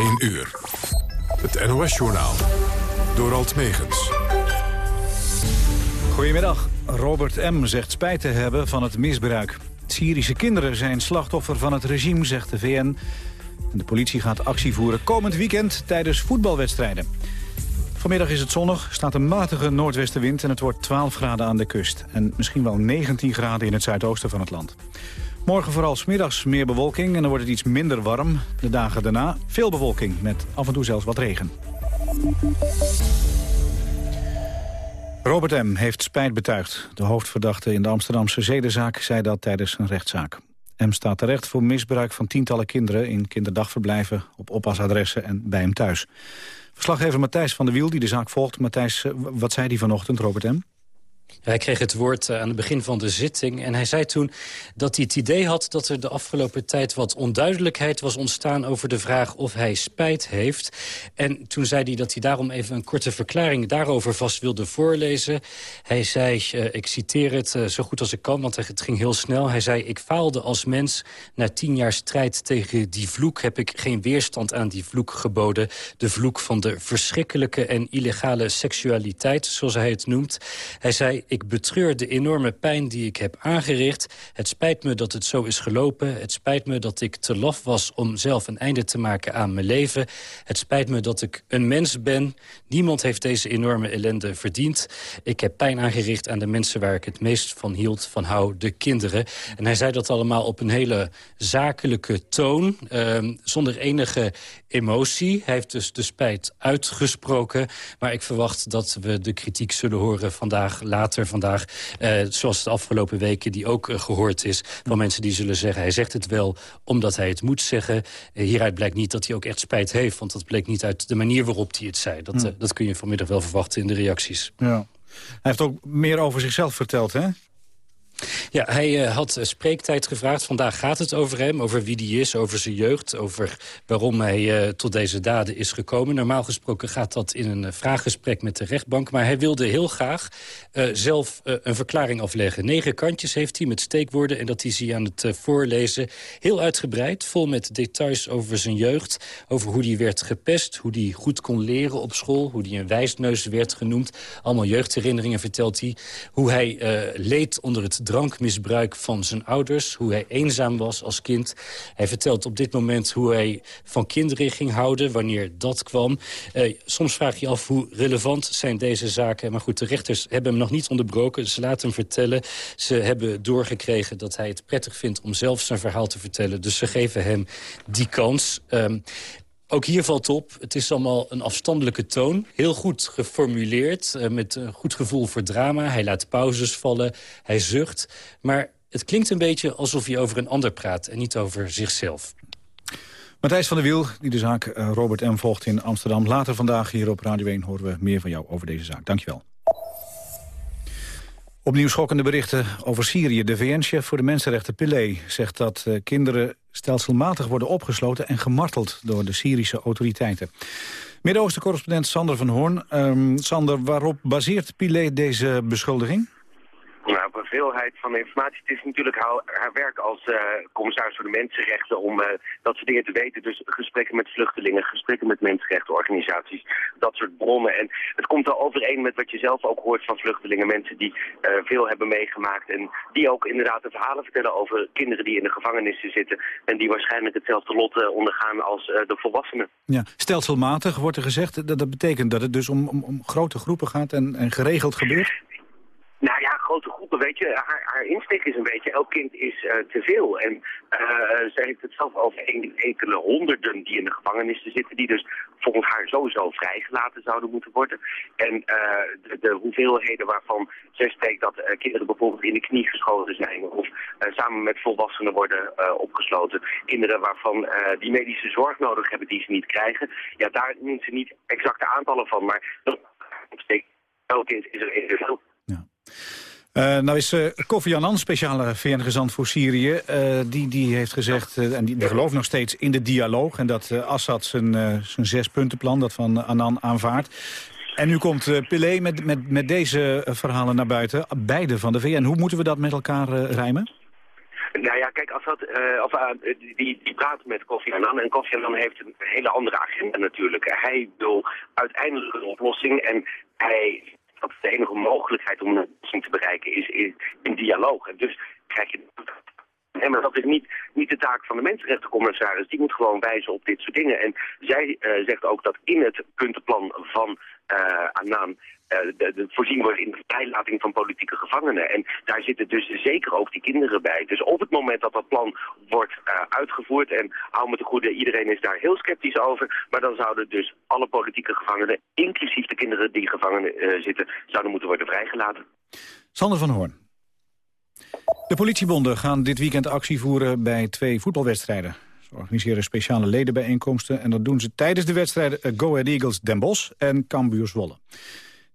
1 uur. Het NOS-journaal. Door Alt Megens. Goedemiddag. Robert M. zegt spijt te hebben van het misbruik. Syrische kinderen zijn slachtoffer van het regime, zegt de VN. de politie gaat actie voeren komend weekend tijdens voetbalwedstrijden. Vanmiddag is het zonnig, staat een matige noordwestenwind... en het wordt 12 graden aan de kust. En misschien wel 19 graden in het zuidoosten van het land. Morgen vooral smiddags meer bewolking en dan wordt het iets minder warm. De dagen daarna veel bewolking met af en toe zelfs wat regen. Robert M. heeft spijt betuigd. De hoofdverdachte in de Amsterdamse zedenzaak zei dat tijdens een rechtszaak. M staat terecht voor misbruik van tientallen kinderen... in kinderdagverblijven, op oppasadressen en bij hem thuis. Verslaggever Matthijs van der Wiel, die de zaak volgt. Matthijs, eh, wat zei hij vanochtend, Robert M.? Hij kreeg het woord eh, aan het begin van de zitting en hij zei toen dat hij het idee had dat er de afgelopen tijd wat onduidelijkheid was ontstaan over de vraag of hij spijt heeft. En toen zei hij dat hij daarom even een korte verklaring daarover vast wilde voorlezen. Hij zei, uh, ik citeer het uh, zo goed als ik kan, want het ging heel snel. Hij zei, ik faalde als mens. Na tien jaar strijd tegen die vloek heb ik geen weerstand aan die vloek geboden. De vloek van de verschrikkelijke en illegale seksualiteit, zoals hij het noemt. Hij zei, ik betreur de enorme pijn die ik heb aangericht. Het spijt me dat het zo is gelopen. Het spijt me dat ik te laf was om zelf een einde te maken aan mijn leven. Het spijt me dat ik een mens ben. Niemand heeft deze enorme ellende verdiend. Ik heb pijn aangericht aan de mensen waar ik het meest van hield, van hou, de kinderen. En hij zei dat allemaal op een hele zakelijke toon, ehm, zonder enige emotie. Hij heeft dus de spijt uitgesproken. Maar ik verwacht dat we de kritiek zullen horen vandaag later vandaag. Eh, zoals de afgelopen weken die ook eh, gehoord is. Van mensen die zullen zeggen, hij zegt het wel omdat hij het moet zeggen. Eh, hieruit blijkt niet dat hij ook echt spijt heeft. Want dat bleek niet uit de manier waarop hij het zei. Dat, hmm. dat kun je vanmiddag wel verwachten in de reacties. Ja. Hij heeft ook meer over zichzelf verteld, hè? Ja, hij uh, had spreektijd gevraagd. Vandaag gaat het over hem, over wie die is, over zijn jeugd... over waarom hij uh, tot deze daden is gekomen. Normaal gesproken gaat dat in een uh, vraaggesprek met de rechtbank. Maar hij wilde heel graag zelf een verklaring afleggen. Negen kantjes heeft hij met steekwoorden... en dat is hij aan het voorlezen. Heel uitgebreid, vol met details over zijn jeugd. Over hoe hij werd gepest, hoe hij goed kon leren op school... hoe hij een wijsneus werd genoemd. Allemaal jeugdherinneringen vertelt hij. Hoe hij leed onder het drankmisbruik van zijn ouders. Hoe hij eenzaam was als kind. Hij vertelt op dit moment hoe hij van kinderen ging houden. Wanneer dat kwam. Eh, soms vraag je af hoe relevant zijn deze zaken. Maar goed, de rechters hebben hem nog niet onderbroken. Ze laten hem vertellen. Ze hebben doorgekregen dat hij het prettig vindt om zelf zijn verhaal te vertellen. Dus ze geven hem die kans. Um, ook hier valt op, het is allemaal een afstandelijke toon. Heel goed geformuleerd, uh, met een goed gevoel voor drama. Hij laat pauzes vallen, hij zucht. Maar het klinkt een beetje alsof hij over een ander praat... en niet over zichzelf. Matthijs van der Wiel, die de zaak uh, Robert M. volgt in Amsterdam. Later vandaag hier op Radio 1 horen we meer van jou over deze zaak. Dankjewel. Opnieuw schokkende berichten over Syrië. De VN-chef voor de mensenrechten Pillay zegt dat uh, kinderen stelselmatig worden opgesloten en gemarteld door de Syrische autoriteiten. Midden-Oosten-correspondent Sander van Hoorn. Um, Sander, waarop baseert Pillay deze beschuldiging? Veelheid van informatie. Het is natuurlijk haar, werk als uh, commissaris voor de mensenrechten om uh, dat soort dingen te weten. Dus gesprekken met vluchtelingen, gesprekken met mensenrechtenorganisaties, dat soort bronnen. En het komt al overeen met wat je zelf ook hoort van vluchtelingen. Mensen die uh, veel hebben meegemaakt en die ook inderdaad de verhalen vertellen over kinderen die in de gevangenissen zitten. En die waarschijnlijk hetzelfde lot ondergaan als de volwassenen. Ja, stelselmatig wordt er gezegd. Dat, dat betekent dat het dus om, om, om grote groepen gaat en, en geregeld gebeurt? Ja, weet je, haar, haar insteek is een beetje, elk kind is uh, te veel. En uh, ze heeft het zelf over enkele honderden die in de gevangenissen zitten, die dus volgens haar sowieso vrijgelaten zouden moeten worden. En uh, de, de, hoeveelheden waarvan zij spreekt dat kinderen bijvoorbeeld in de knie geschoten zijn of samen met volwassenen worden opgesloten. Kinderen waarvan die medische zorg nodig hebben die ze niet krijgen. Ja, daar noemt ze niet exacte aantallen van, maar elk kind is er te veel. Uh, nou is uh, Kofi Annan, speciale VN-gezant voor Syrië... Uh, die, die heeft gezegd, en die, gelooft nog steeds in de dialoog... en dat Assad zijn, zijn zespuntenplan, dat van Annan, aanvaardt. En nu komt uh, met, met, met deze verhalen naar buiten, beide van de VN. Hoe moeten we dat met elkaar rijmen? Nou ja, kijk, als dat, uh, of, die, die praat met Kofi Annan en Kofi Annan heeft een hele andere agenda natuurlijk. Hij wil uiteindelijk een oplossing en hij, dat de enige mogelijkheid om een oplossing te bereiken is, in dialoog. En dus krijg je Nee, maar dat is niet, niet de taak van de mensenrechtencommissaris. Die moet gewoon wijzen op dit soort dingen. En zij uh, zegt ook dat in het puntenplan van uh, de voorzien wordt in de vrijlating van politieke gevangenen. En daar zitten dus zeker ook die kinderen bij. Dus op het moment dat dat plan wordt uh, uitgevoerd, en hou me te goede, iedereen is daar heel sceptisch over, maar dan zouden dus alle politieke gevangenen, inclusief de kinderen die gevangen zitten, zouden moeten worden vrijgelaten. Sander van Hoorn. De politiebonden gaan dit weekend actie voeren bij twee voetbalwedstrijden. Ze organiseren speciale ledenbijeenkomsten en dat doen ze tijdens de wedstrijden Go Ahead Eagles Den Bosch en Cambuur Zwolle.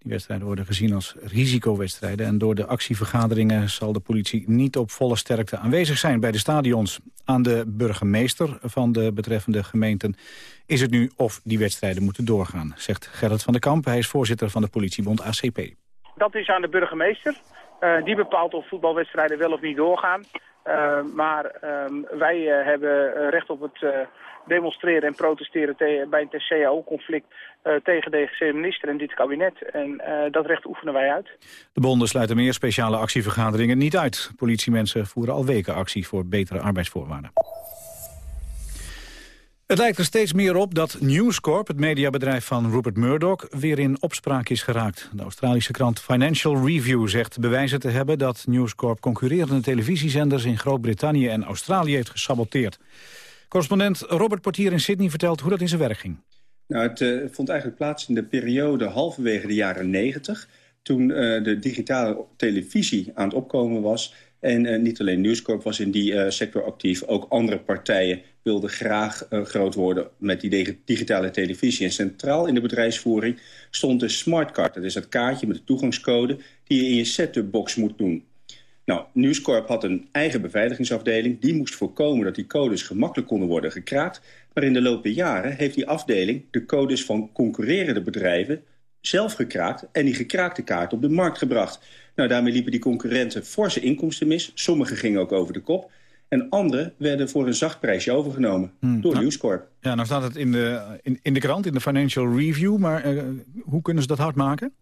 Die wedstrijden worden gezien als risicowedstrijden en door de actievergaderingen zal de politie niet op volle sterkte aanwezig zijn bij de stadions. Aan de burgemeester van de betreffende gemeenten is het nu of die wedstrijden moeten doorgaan, zegt Gerrit van der Kamp. Hij is voorzitter van de politiebond ACP. Dat is aan de burgemeester. Uh, die bepaalt of voetbalwedstrijden wel of niet doorgaan. Uh, maar uh, wij eh, hebben recht op het demonstreren en protesteren bij een CAO-conflict tegen de minister en dit kabinet. En dat recht oefenen wij uit. De bonden sluiten meer speciale actievergaderingen niet uit. Politiemensen voeren al weken actie voor betere arbeidsvoorwaarden. Het lijkt er steeds meer op dat News Corp, het mediabedrijf van Rupert Murdoch, weer in opspraak is geraakt. De Australische krant Financial Review zegt bewijzen te hebben dat News Corp concurrerende televisiezenders in Groot-Brittannië en Australië heeft gesaboteerd. Correspondent Robert Portier in Sydney vertelt hoe dat in zijn werk ging. Nou, het uh, vond eigenlijk plaats in de periode halverwege de jaren 90, toen uh, de digitale televisie aan het opkomen was en uh, niet alleen News Corp was in die sector actief, ook andere partijen wilden graag groot worden met die digitale televisie. En centraal in de bedrijfsvoering stond de smartcard. Dat is het kaartje met de toegangscode die je in je set-up-box moet doen. Nou, News Corp had een eigen beveiligingsafdeling. Die moest voorkomen dat die codes gemakkelijk konden worden gekraakt. Maar in de loop der jaren heeft die afdeling de codes van concurrerende bedrijven zelf gekraakt... en die gekraakte kaart op de markt gebracht. Nou, daarmee liepen die concurrenten forse inkomsten mis. Sommige gingen ook over de kop. En andere werden voor een zacht prijsje overgenomen hmm. door nou, News Corp. Ja, nou staat het in de, in, in de krant, in de Financial Review. Maar uh, hoe kunnen ze dat hard maken?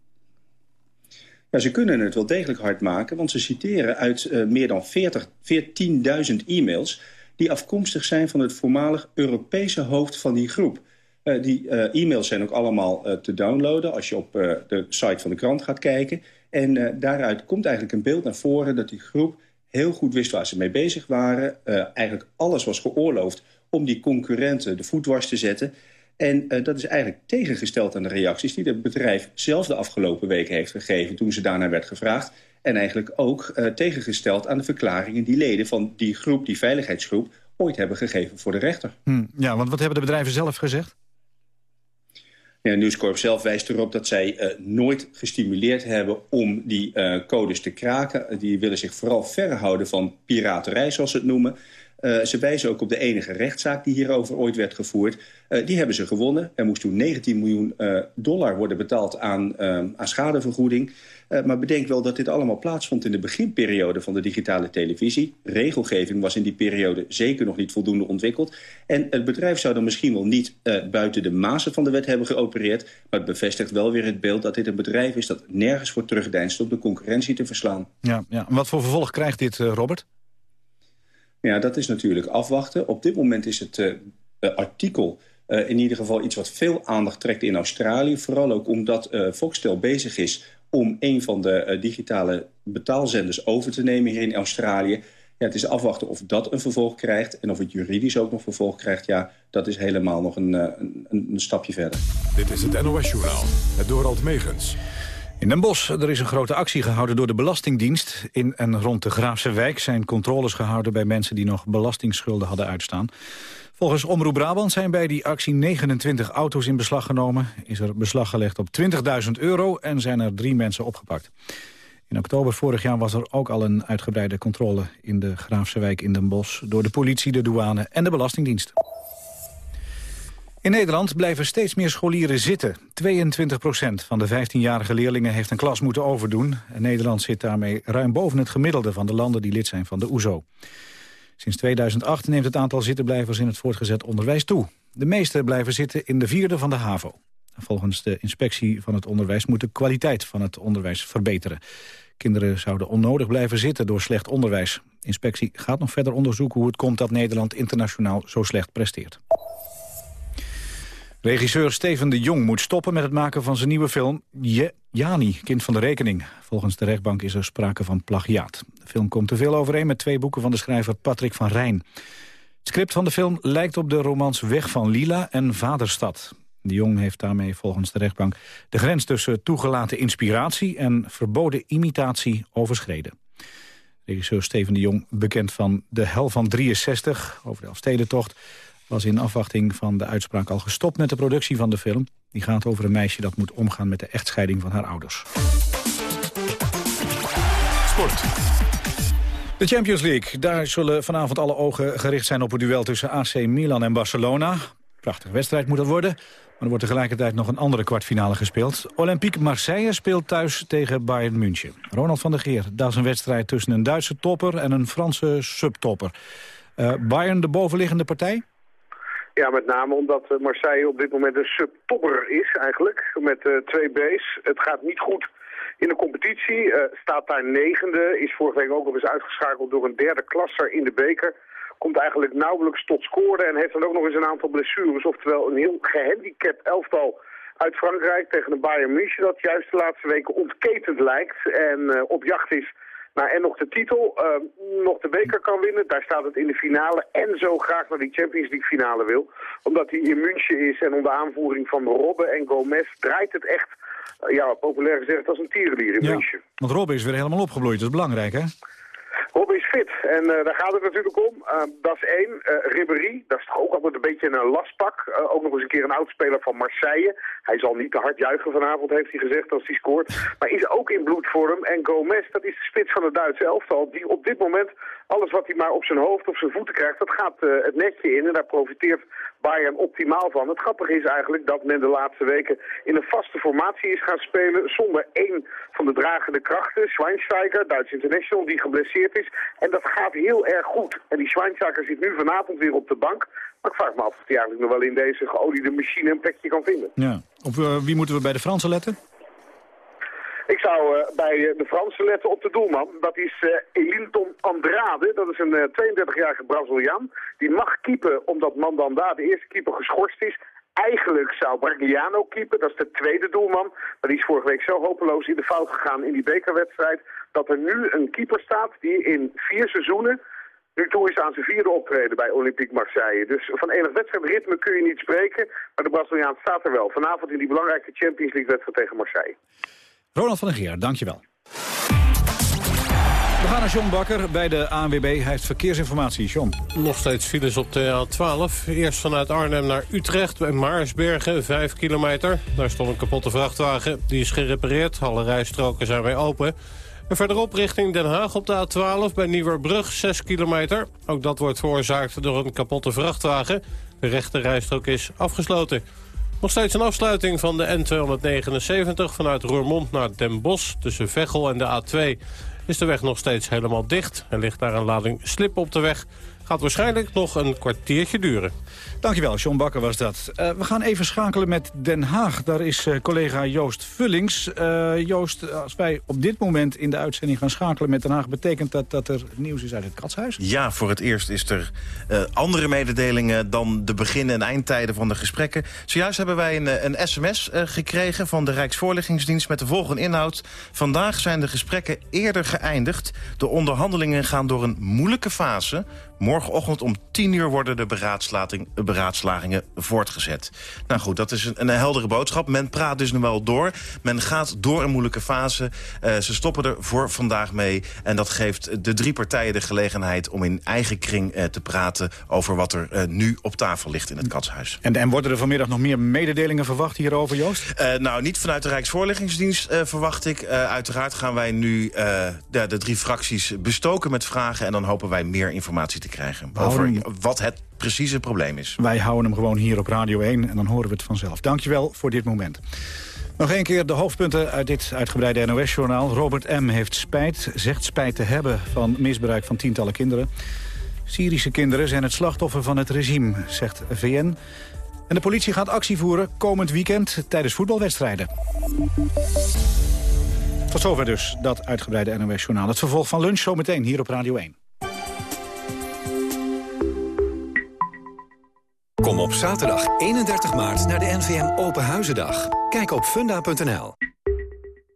Ja, ze kunnen het wel degelijk hard maken, want ze citeren uit uh, meer dan 14.000 e-mails... die afkomstig zijn van het voormalig Europese hoofd van die groep. Uh, die e-mails zijn ook allemaal te downloaden als je op de site van de krant gaat kijken. En daaruit komt eigenlijk een beeld naar voren dat die groep heel goed wist waar ze mee bezig waren. Eigenlijk alles was geoorloofd om die concurrenten de voet dwars te zetten. En uh, dat is eigenlijk tegengesteld aan de reacties die het bedrijf zelf de afgelopen weken heeft gegeven toen ze daarna werd gevraagd. En eigenlijk ook tegengesteld aan de verklaringen die leden van die groep, die veiligheidsgroep, ooit hebben gegeven voor de rechter. Hm, ja, want wat hebben de bedrijven zelf gezegd? Ja, News Corp zelf wijst erop dat zij uh, nooit gestimuleerd hebben om die uh, codes te kraken. Die willen zich vooral verhouden van piraterij, zoals ze het noemen. Uh, ze wijzen ook op de enige rechtszaak die hierover ooit werd gevoerd. die hebben ze gewonnen. Er moest toen 19 miljoen dollar worden betaald aan, aan schadevergoeding. Maar bedenk wel dat dit allemaal plaatsvond in de beginperiode van de digitale televisie. Regelgeving was in die periode zeker nog niet voldoende ontwikkeld. En het bedrijf zou dan misschien wel niet buiten de mazen van de wet hebben geopereerd. Maar het bevestigt wel weer het beeld dat dit een bedrijf is dat nergens voor terugdeinst om de concurrentie te verslaan. Ja, ja. wat voor vervolg krijgt dit, Robert? Ja, dat is natuurlijk afwachten. Op dit moment is het artikel... Uh, in ieder geval iets wat veel aandacht trekt in Australië. Vooral ook omdat uh, Foxtel bezig is om een van de digitale betaalzenders over te nemen hier in Australië. Ja, het is afwachten of dat een vervolg krijgt en of het juridisch ook nog vervolg krijgt. Ja, dat is helemaal nog een, een, een stapje verder. Dit is het NOS Journaal, het Dorald Megens. In Den Bosch er is een grote actie gehouden door de Belastingdienst. In en rond de Graafse wijk zijn controles gehouden bij mensen die nog belastingsschulden hadden uitstaan. Volgens Omroep Brabant zijn bij die actie 29 auto's in beslag genomen. Is er beslag gelegd op 20.000 euro en zijn er drie mensen opgepakt. In oktober vorig jaar was er ook al een uitgebreide controle in de Graafse wijk in Den Bosch... door de politie, de douane en de Belastingdienst. In Nederland blijven steeds meer scholieren zitten. 22 procent van de 15-jarige leerlingen heeft een klas moeten overdoen. En Nederland zit daarmee ruim boven het gemiddelde van de landen die lid zijn van de OESO. Sinds 2008 neemt het aantal zittenblijvers in het voortgezet onderwijs toe. De meeste blijven zitten in de vierde van de HAVO. Volgens de inspectie van het onderwijs moet de kwaliteit van het onderwijs verbeteren. Kinderen zouden onnodig blijven zitten door slecht onderwijs. De inspectie gaat nog verder onderzoeken hoe het komt dat Nederland internationaal zo slecht presteert. Regisseur Steven de Jong moet stoppen met het maken van zijn nieuwe film Je Jani, kind van de rekening. Volgens de rechtbank is er sprake van plagiaat. De film komt te veel overeen met twee boeken van de schrijver Patrick van Rijn. Het script van de film lijkt op de romans Weg van Lila en Vaderstad. De Jong heeft daarmee volgens de rechtbank de grens tussen toegelaten inspiratie en verboden imitatie overschreden. Regisseur Steven de Jong, bekend van De Hel van 63 over de Elfstedentocht, was in afwachting van de uitspraak al gestopt met de productie van de film. Die gaat over een meisje dat moet omgaan met de echtscheiding van haar ouders. Sport. De Champions League. Daar zullen vanavond alle ogen gericht zijn op het duel tussen AC Milan en Barcelona. Prachtige wedstrijd moet dat worden. Maar er wordt tegelijkertijd nog een andere kwartfinale gespeeld. Olympique Marseille speelt thuis tegen Bayern München. Ronald van der Geer, dat is een wedstrijd tussen een Duitse topper en een Franse subtopper. Uh, Bayern de bovenliggende partij? Ja, met name omdat eh, Marseille op dit moment een subtopper is eigenlijk, met uh, twee B's. Het gaat niet goed in de competitie, uh, staat daar negende, is vorige week ook nog eens uitgeschakeld door een derde klasser in de beker. Komt eigenlijk nauwelijks tot scoren en heeft dan ook nog eens een aantal blessures. Oftewel een heel gehandicapt elftal uit Frankrijk tegen een Bayern München dat juist de laatste weken ontketend lijkt en op jacht is nou, en nog de titel, uh, nog de beker kan winnen. Daar staat het in de finale. En zo graag naar die Champions League finale wil. Omdat hij in München is en onder aanvoering van Robben en Gomez draait het echt, uh, ja, populair gezegd, als een tierenlier in ja, München. Want Robben is weer helemaal opgebloeid. Dat is belangrijk, hè? Rob is fit en uh, daar gaat het natuurlijk om. Uh, dat is één. Uh, Ribéry, dat is toch ook altijd een beetje een lastpak. ook nog eens een keer een oudspeler van Marseille. Hij zal niet te hard juichen vanavond, heeft hij gezegd, als hij scoort. Maar is ook in bloedvorm. En Gomez, dat is de spits van het Duitse elftal. Die op dit moment, alles wat hij maar op zijn hoofd, op zijn voeten krijgt, dat gaat het netje in. En daar profiteert Bayern optimaal van. Het grappige is eigenlijk dat men de laatste weken in een vaste formatie is gaan spelen zonder één van de dragende krachten. Schweinsteiger, Duits international, die geblesseerd is. En dat gaat heel erg goed. En die Schweinsteiger zit nu vanavond weer op de bank. Maar ik vraag me af of hij eigenlijk nog wel in deze geoliede machine een plekje kan vinden. Ja. Op uh, wie moeten we bij de Fransen letten? Ik zou uh, bij de Fransen letten op de doelman. Dat is uh, Elinton Andrade. Dat is een 32-jarige Braziliaan. Die mag keepen omdat Mandanda, de eerste keeper, geschorst is. Eigenlijk zou Bragliano keepen, dat is de tweede doelman. Maar die is vorige week zo hopeloos in de fout gegaan in die bekerwedstrijd... dat er nu een keeper staat die in vier seizoenen... nu toe is aan zijn vierde optreden bij Olympique Marseille. Dus van enig wedstrijdritme kun je niet spreken. Maar de Braziliaan staat er wel. Vanavond in die belangrijke Champions League wedstrijd tegen Marseille. Ronald van der Geer, dankjewel. We gaan naar John Bakker bij de ANWB. Hij heeft verkeersinformatie. John. Nog steeds files op de A12. Eerst vanuit Arnhem naar Utrecht bij Maarsbergen, 5 kilometer. Daar stond een kapotte vrachtwagen. Die is gerepareerd. Alle rijstroken zijn weer open. En verderop richting Den Haag op de A12 bij Nieuwerbrug, 6 kilometer. Ook dat wordt veroorzaakt door een kapotte vrachtwagen. De rechte rijstrook is afgesloten. Nog steeds een afsluiting van de N279 vanuit Roermond naar Den Bosch... tussen Veghel en de A2 is de weg nog steeds helemaal dicht. Er ligt daar een lading slip op de weg. Gaat waarschijnlijk nog een kwartiertje duren. Dankjewel, John Bakker was dat. Uh, we gaan even schakelen met Den Haag. Daar is uh, collega Joost Vullings. Uh, Joost, als wij op dit moment in de uitzending gaan schakelen met Den Haag... betekent dat dat er nieuws is uit het katshuis? Ja, voor het eerst is er andere mededelingen... dan de begin- en eindtijden van de gesprekken. Zojuist hebben wij een, een sms gekregen van de Rijksvoorlichtingsdienst... met de volgende inhoud. Vandaag zijn de gesprekken eerder geëindigd. De onderhandelingen gaan door een moeilijke fase... Morgenochtend om 10 uur worden de beraadslagingen voortgezet. Nou goed, dat is een, een, heldere boodschap. Men praat dus nu wel door. Men gaat door een moeilijke fase. Uh, ze stoppen er voor vandaag mee. En dat geeft de drie partijen de gelegenheid om in eigen kring uh, te praten... over wat er uh, nu op tafel ligt in het katshuis. En, en worden er vanmiddag nog meer mededelingen verwacht hierover, Joost? nou, niet vanuit de Rijksvoorlichtingsdienst verwacht ik. uiteraard gaan wij nu de, de drie fracties bestoken met vragen... en dan hopen wij meer informatie te krijgen over wat het precieze probleem is. Wij houden hem gewoon hier op Radio 1 en dan horen we het vanzelf. Dankjewel voor dit moment. Nog een keer de hoofdpunten uit dit uitgebreide NOS-journaal. Robert M. heeft spijt, zegt spijt te hebben van misbruik van tientallen kinderen. Syrische kinderen zijn het slachtoffer van het regime, zegt VN. En de politie gaat actie voeren komend weekend tijdens voetbalwedstrijden. Tot zover dus, dat uitgebreide NOS-journaal. Het vervolg van lunch zometeen hier op Radio 1. Kom op zaterdag 31 maart naar de NVM Open Huizendag. Kijk op funda.nl.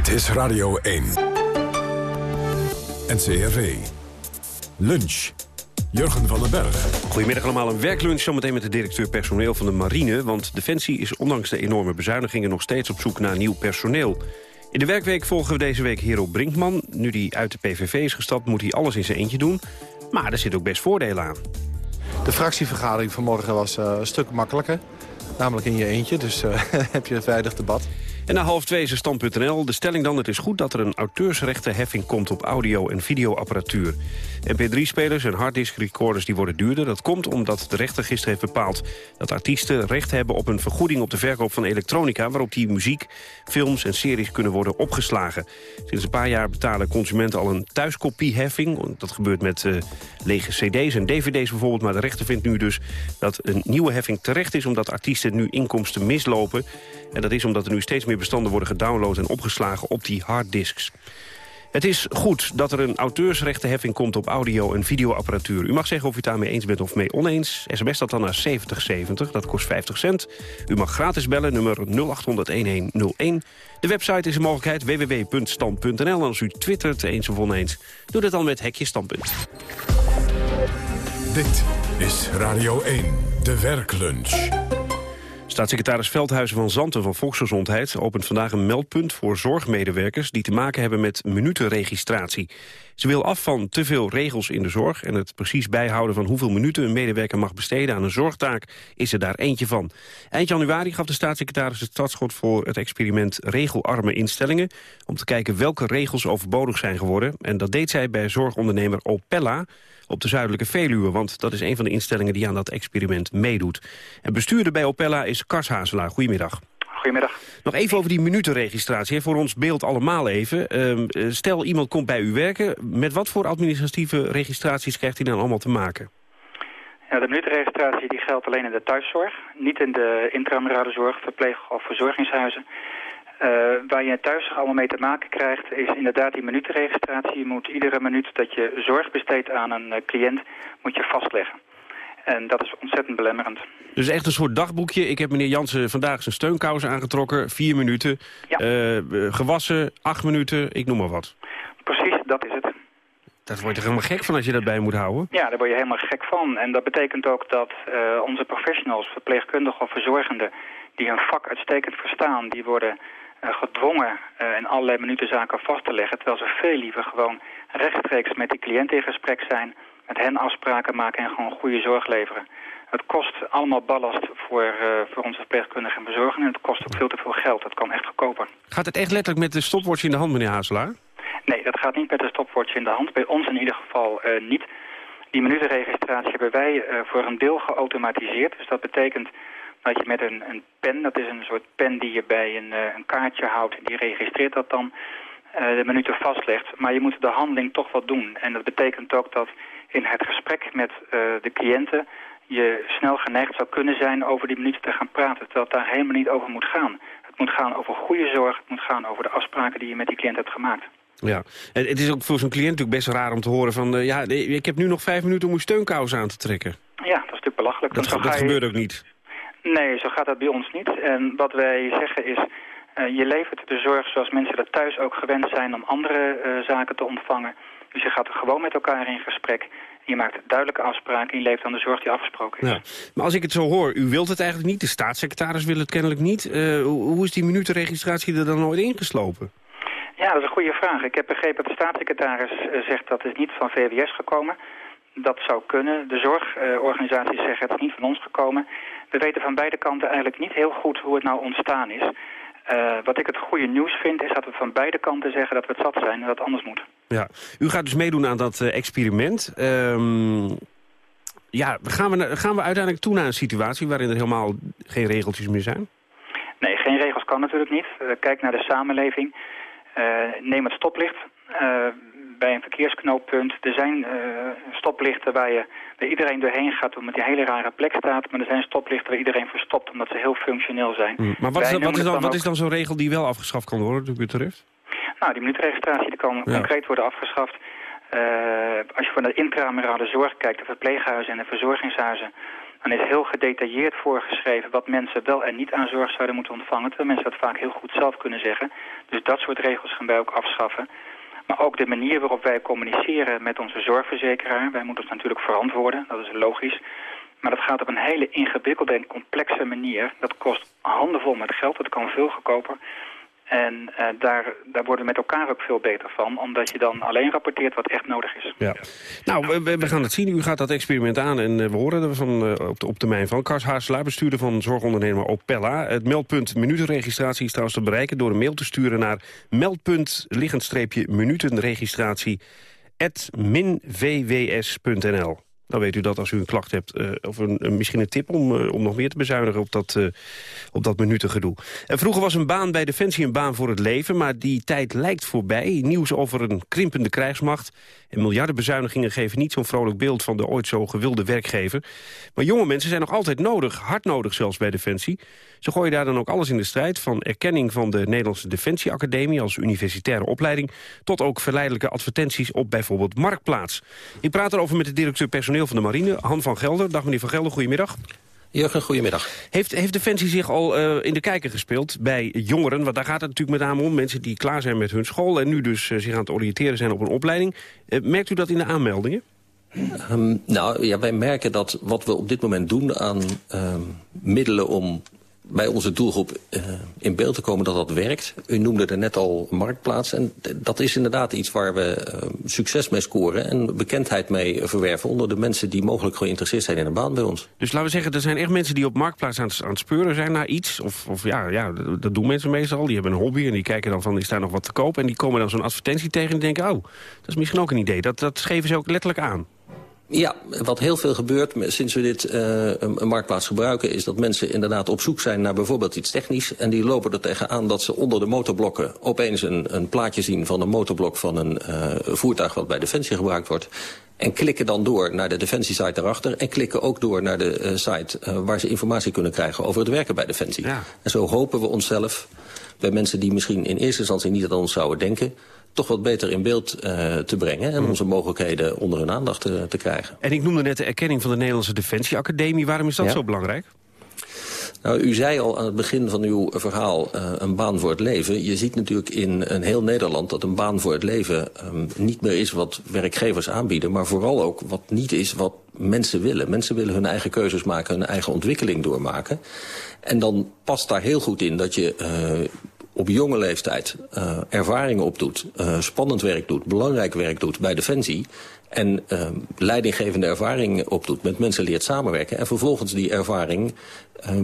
Dit is Radio 1. NCRV. Lunch. Jurgen van den Berg. Goedemiddag allemaal. Een werklunch zometeen met de directeur personeel van de marine. Want Defensie is ondanks de enorme bezuinigingen nog steeds op zoek naar nieuw personeel. In de werkweek volgen we deze week Hero Brinkman. Nu hij uit de PVV is gestapt moet hij alles in zijn eentje doen. Maar er zit ook best voordelen aan. De fractievergadering vanmorgen was uh, een stuk makkelijker. Namelijk in je eentje, dus uh, heb je een veilig debat. En na half twee is stand.nl. De stelling dan, het is goed dat er een auteursrechtenheffing komt op audio- en videoapparatuur. MP3-spelers en harddisk-recorders die worden duurder. Dat komt omdat de rechter gisteren heeft bepaald dat artiesten recht hebben op een vergoeding op de verkoop van elektronica... waarop die muziek, films en series kunnen worden opgeslagen. Sinds een paar jaar betalen consumenten al een thuiskopieheffing. Dat gebeurt met uh, lege cd's en dvd's bijvoorbeeld. Maar de rechter vindt nu dus dat een nieuwe heffing terecht is... omdat artiesten nu inkomsten mislopen. En dat is omdat er nu steeds meer bestanden worden gedownload en opgeslagen op die harddisks. Het is goed dat er een auteursrechtenheffing komt op audio- en videoapparatuur. U mag zeggen of u het daarmee eens bent of mee oneens. SMS dat dan naar 7070, dat kost 50 cent. U mag gratis bellen, nummer 0800-1101. De website is een mogelijkheid, www.stand.nl. En als u twittert eens of oneens, doe dat dan met hekje standpunt. Dit is Radio 1, de werklunch. Staatssecretaris Veldhuizen van Zanten van Volksgezondheid opent vandaag een meldpunt voor zorgmedewerkers die te maken hebben met minutenregistratie. Ze wil af van te veel regels in de zorg en het precies bijhouden van hoeveel minuten een medewerker mag besteden aan een zorgtaak is er daar eentje van. Eind januari gaf de staatssecretaris het startschot voor het experiment regelarme instellingen om te kijken welke regels overbodig zijn geworden. En dat deed zij bij zorgondernemer Opella op de zuidelijke Veluwe. Want dat is een van de instellingen die aan dat experiment meedoet. En bestuurder bij Opella is Kars Hazelaar. Goedemiddag. Goedemiddag. Nog even over die minutenregistratie. Voor ons beeld allemaal even. Ehm, stel iemand komt bij u werken. Met wat voor administratieve registraties krijgt hij dan allemaal te maken? Ja, de minutenregistratie die geldt alleen in de thuiszorg. Niet in de intramurale zorg, verpleeg- of verzorgingshuizen. Uh, waar je thuis allemaal mee te maken krijgt, is inderdaad die minutenregistratie. Je moet iedere minuut dat je zorg besteedt aan een uh, cliënt, moet je vastleggen. En dat is ontzettend belemmerend. Dus echt een soort dagboekje. Ik heb meneer Jansen vandaag zijn steunkousen aangetrokken. Vier minuten. Ja. Uh, gewassen, acht minuten, ik noem maar wat. Precies, dat is het. Daar word je helemaal gek van als je dat bij moet houden. Ja, daar word je helemaal gek van. En dat betekent ook dat onze professionals, verpleegkundigen of verzorgenden... die hun vak uitstekend verstaan, die worden gedwongen uh, in allerlei minutenzaken vast te leggen... terwijl ze veel liever gewoon rechtstreeks met die cliënt in gesprek zijn... met hen afspraken maken en gewoon goede zorg leveren. Het kost allemaal ballast voor, uh, voor onze verpleegkundigen en bezorgenden... en het kost ook veel te veel geld. Dat kan echt goedkoper. Gaat het echt letterlijk met de stopwatch in de hand, meneer Hazelaar? Nee, dat gaat niet met de stopwatch in de hand. Bij ons in ieder geval uh, niet. Die minutenregistratie hebben wij voor een deel geautomatiseerd. Dus dat betekent dat je met een, een pen, dat is een soort pen die je bij een, uh, een kaartje houdt, die registreert dat dan, uh, de minuten vastlegt. Maar je moet de handeling toch wat doen. En dat betekent ook dat in het gesprek met uh, de cliënten je snel geneigd zou kunnen zijn over die minuten te gaan praten. Terwijl het daar helemaal niet over moet gaan. Het moet gaan over goede zorg, het moet gaan over de afspraken die je met die cliënt hebt gemaakt. Ja, en het is ook voor zo'n cliënt natuurlijk best raar om te horen van... Uh, ja, ik heb nu nog vijf minuten om uw steunkous aan te trekken. Ja, dat is natuurlijk belachelijk. Dat, dat gebeurt ook niet. Nee, zo gaat dat bij ons niet. En wat wij zeggen is, uh, je levert de zorg zoals mensen dat thuis ook gewend zijn om andere uh, zaken te ontvangen. Dus je gaat er gewoon met elkaar in gesprek. Je maakt duidelijke afspraken en je levert dan de zorg die afgesproken is. Ja. Maar als ik het zo hoor, u wilt het eigenlijk niet, de staatssecretaris wil het kennelijk niet. Uh, hoe is die minutenregistratie er dan nooit ingeslopen? Ja, dat is een goede vraag. Ik heb begrepen dat de staatssecretaris zegt dat het niet van VWS gekomen. Dat zou kunnen. De zorgorganisaties zeggen het is niet van ons gekomen. We weten van beide kanten eigenlijk niet heel goed hoe het nou ontstaan is. Uh, wat ik het goede nieuws vind is dat we van beide kanten zeggen dat we het zat zijn en dat het anders moet. Ja, u gaat dus meedoen aan dat uh, experiment. Um, ja, gaan we, gaan we uiteindelijk toe naar een situatie waarin er helemaal geen regeltjes meer zijn? Nee, geen regels kan natuurlijk niet. Uh, kijk naar de samenleving. neem het stoplicht bij een verkeersknooppunt. Er zijn stoplichten waar, je, waar iedereen doorheen gaat omdat die hele rare plek staat. Maar er zijn stoplichten waar iedereen verstopt omdat ze heel functioneel zijn. Mm, maar wat is dan, wat is dan, wat is dan zo'n regel die wel afgeschaft kan worden, wat u betreft? Nou, die minuutregistratie die kan ja. concreet worden afgeschaft. Uh, als je voor de intramerale zorg kijkt, de verpleeghuizen en de verzorgingshuizen... dan is heel gedetailleerd voorgeschreven wat mensen wel en niet aan zorg zouden moeten ontvangen. Terwijl mensen dat vaak heel goed zelf kunnen zeggen. Dus dat soort regels gaan wij ook afschaffen. Maar ook de manier waarop wij communiceren met onze zorgverzekeraar. Wij moeten ons natuurlijk verantwoorden, dat is logisch. Maar dat gaat op een hele ingewikkelde en complexe manier. Dat kost handenvol met geld, dat kan veel goedkoper. En uh, daar, daar worden we met elkaar ook veel beter van. Omdat je dan alleen rapporteert wat echt nodig is. Ja. Nou, we, we gaan het zien. U gaat dat experiment aan. En uh, we horen er van, uh, op, de, op termijn van. Kars Haaselaar, bestuurder van zorgondernemer Opella. Het meldpunt minutenregistratie is trouwens te bereiken... door een mail te sturen naar meldpunt minutenregistratie minvws.nl. Dan weet u dat als u een klacht hebt. Uh, of een, misschien een tip om, uh, om nog meer te bezuinigen op dat, uh, op dat minutengedoe. En vroeger was een baan bij Defensie een baan voor het leven. Maar die tijd lijkt voorbij. Nieuws over een krimpende krijgsmacht. En miljardenbezuinigingen geven niet zo'n vrolijk beeld van de ooit zo gewilde werkgever. Maar jonge mensen zijn nog altijd nodig. Hard nodig zelfs bij Defensie. Ze gooien daar dan ook alles in de strijd. Van erkenning van de Nederlandse Defensieacademie als universitaire opleiding... tot ook verleidelijke advertenties op bijvoorbeeld Marktplaats. Ik praat erover met de directeur personeel van de marine, Han van Gelder. Dag meneer van Gelder, goedemiddag. Jurgen, goedemiddag. Heeft, heeft Defensie zich al uh, in de kijker gespeeld bij jongeren? Want daar gaat het natuurlijk met name om. Mensen die klaar zijn met hun school en nu dus uh, zich aan het oriënteren zijn op een opleiding. Uh, merkt u dat in de aanmeldingen? Um, nou ja, wij merken dat wat we op dit moment doen aan um, middelen om bij onze doelgroep uh, in beeld te komen dat dat werkt. U noemde er net al Marktplaats. En dat is inderdaad iets waar we uh, succes mee scoren... en bekendheid mee verwerven onder de mensen die mogelijk geïnteresseerd zijn in een baan bij ons. Dus laten we zeggen, er zijn echt mensen die op Marktplaats aan het speuren zijn naar iets. Of, of ja, ja, dat doen mensen meestal. Die hebben een hobby en die kijken dan van, is daar nog wat te koop? En die komen dan zo'n advertentie tegen en denken, oh, dat is misschien ook een idee. Dat, dat geven ze ook letterlijk aan. Ja, wat heel veel gebeurt sinds we dit uh, een marktplaats gebruiken... is dat mensen inderdaad op zoek zijn naar bijvoorbeeld iets technisch... en die lopen er tegenaan dat ze onder de motorblokken... opeens een, een plaatje zien van een motorblok van een uh, voertuig... wat bij Defensie gebruikt wordt. En klikken dan door naar de Defensie-site erachter... en klikken ook door naar de uh, site waar ze informatie kunnen krijgen... over het werken bij Defensie. Ja. En zo hopen we onszelf bij mensen die misschien in eerste instantie niet aan ons zouden denken toch wat beter in beeld uh, te brengen... en onze mogelijkheden onder hun aandacht te, te, krijgen. En ik noemde net de erkenning van de Nederlandse Defensieacademie. Waarom is dat ja? zo belangrijk? Nou, u zei al aan het begin van uw verhaal uh, een baan voor het leven. Je ziet natuurlijk in een heel Nederland dat een baan voor het leven um, niet meer is wat werkgevers aanbieden. Maar vooral ook wat niet is wat mensen willen. Mensen willen hun eigen keuzes maken, hun eigen ontwikkeling doormaken. En dan past daar heel goed in dat je uh, op jonge leeftijd uh, ervaringen opdoet, uh, spannend werk doet, belangrijk werk doet bij Defensie... en uh, leidinggevende ervaring opdoet, met mensen leert samenwerken... en vervolgens die ervaring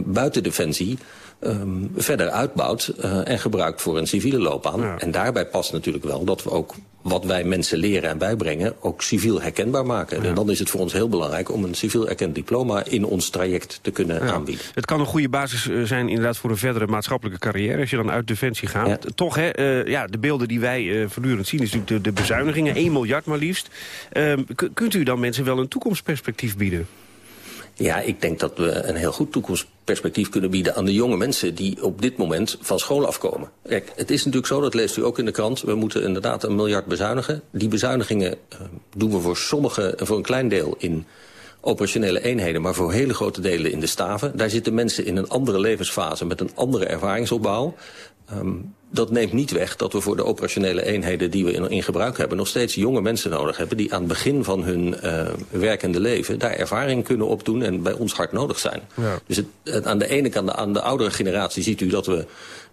buiten Defensie um, verder uitbouwt uh, en gebruikt voor een civiele loopbaan. Ja. En daarbij past natuurlijk wel dat we ook wat wij mensen leren en bijbrengen... ook civiel herkenbaar maken. Ja. En dan is het voor ons heel belangrijk om een civiel erkend diploma... in ons traject te kunnen ja. aanbieden. Het kan een goede basis zijn inderdaad voor een verdere maatschappelijke carrière... als je dan uit Defensie gaat. Toch, hè, uh, ja, de beelden die wij uh, voortdurend zien... is natuurlijk de, de bezuinigingen, 1 miljard maar liefst. kunt u dan mensen wel een toekomstperspectief bieden? Ja, ik denk dat we een heel goed toekomstperspectief kunnen bieden aan de jonge mensen die op dit moment van school afkomen. Kijk, het is natuurlijk zo, dat leest u ook in de krant, we moeten inderdaad een miljard bezuinigen. Die bezuinigingen uh, doen we voor sommige, voor een klein deel in operationele eenheden, maar voor hele grote delen in de staven. Daar zitten mensen in een andere levensfase met een andere ervaringsopbouw. Um, dat neemt niet weg dat we voor de operationele eenheden die we in, in gebruik hebben... nog steeds jonge mensen nodig hebben die aan het begin van hun uh, werkende leven... daar ervaring kunnen opdoen en bij ons hard nodig zijn. Ja. Dus het, het, aan de ene kant, aan de oudere generatie ziet u dat we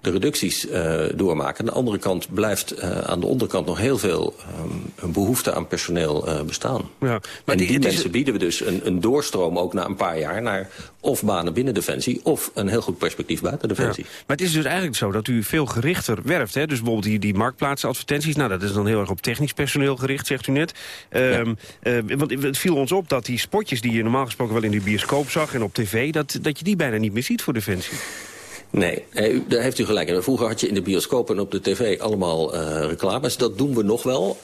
de reducties uh, doormaken. Aan de andere kant blijft uh, aan de onderkant nog heel veel um, een behoefte aan personeel uh, bestaan. Ja, maar en die, die mensen is... bieden we dus een, een doorstroom ook na een paar jaar... naar of banen binnen Defensie of een heel goed perspectief buiten Defensie. Ja, maar het is dus eigenlijk zo dat u veel gerichter werft. Hè? Dus bijvoorbeeld die, die marktplaatsadvertenties. Nou, dat is dan heel erg op technisch personeel gericht, zegt u net. Um, ja. want het viel ons op dat die spotjes die je normaal gesproken wel in de bioscoop zag... en op tv, dat, dat je die bijna niet meer ziet voor Defensie. Nee, daar heeft u gelijk. Vroeger had je in de bioscoop en op de tv allemaal uh, reclames. Dat doen we nog wel.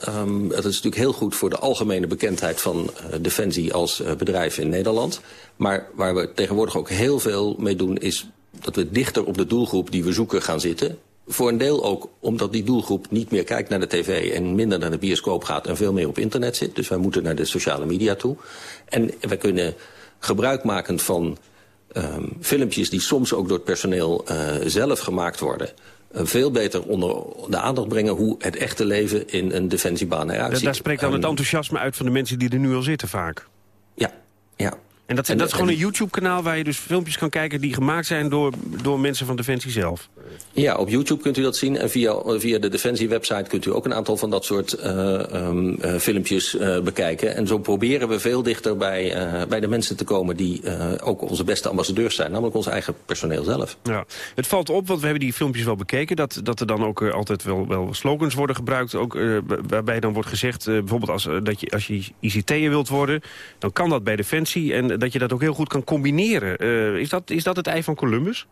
Dat is natuurlijk heel goed voor de algemene bekendheid van uh, Defensie als uh, bedrijf in Nederland. Maar waar we tegenwoordig ook heel veel mee doen is dat we dichter op de doelgroep die we zoeken gaan zitten. Voor een deel ook omdat die doelgroep niet meer kijkt naar de tv en minder naar de bioscoop gaat en veel meer op internet zit. Dus wij moeten naar de sociale media toe. En we kunnen gebruikmakend van um, filmpjes die soms ook door het personeel uh, zelf gemaakt worden... Uh, veel beter onder de aandacht brengen hoe het echte leven in een defensiebaan eruit ziet. Daar spreekt dan het enthousiasme uit van de mensen die er nu al zitten vaak. Ja, ja. En dat, en, dat is gewoon een YouTube-kanaal waar je dus filmpjes kan kijken... die gemaakt zijn door, door mensen van Defensie zelf? Ja, op YouTube kunt u dat zien. En via, via de Defensie-website kunt u ook een aantal van dat soort uh, um, uh, filmpjes uh, bekijken. En zo proberen we veel dichter bij, bij de mensen te komen... die ook onze beste ambassadeurs zijn, namelijk ons eigen personeel zelf. Ja. Het valt op, want we hebben die filmpjes wel bekeken... dat, dat er dan ook altijd wel, wel slogans worden gebruikt... Ook, waarbij dan wordt gezegd, bijvoorbeeld als, dat je, als je ICT'er wilt worden... dan kan dat bij Defensie en dat je dat ook heel goed kan combineren. Is, dat, is dat het ei van Columbus?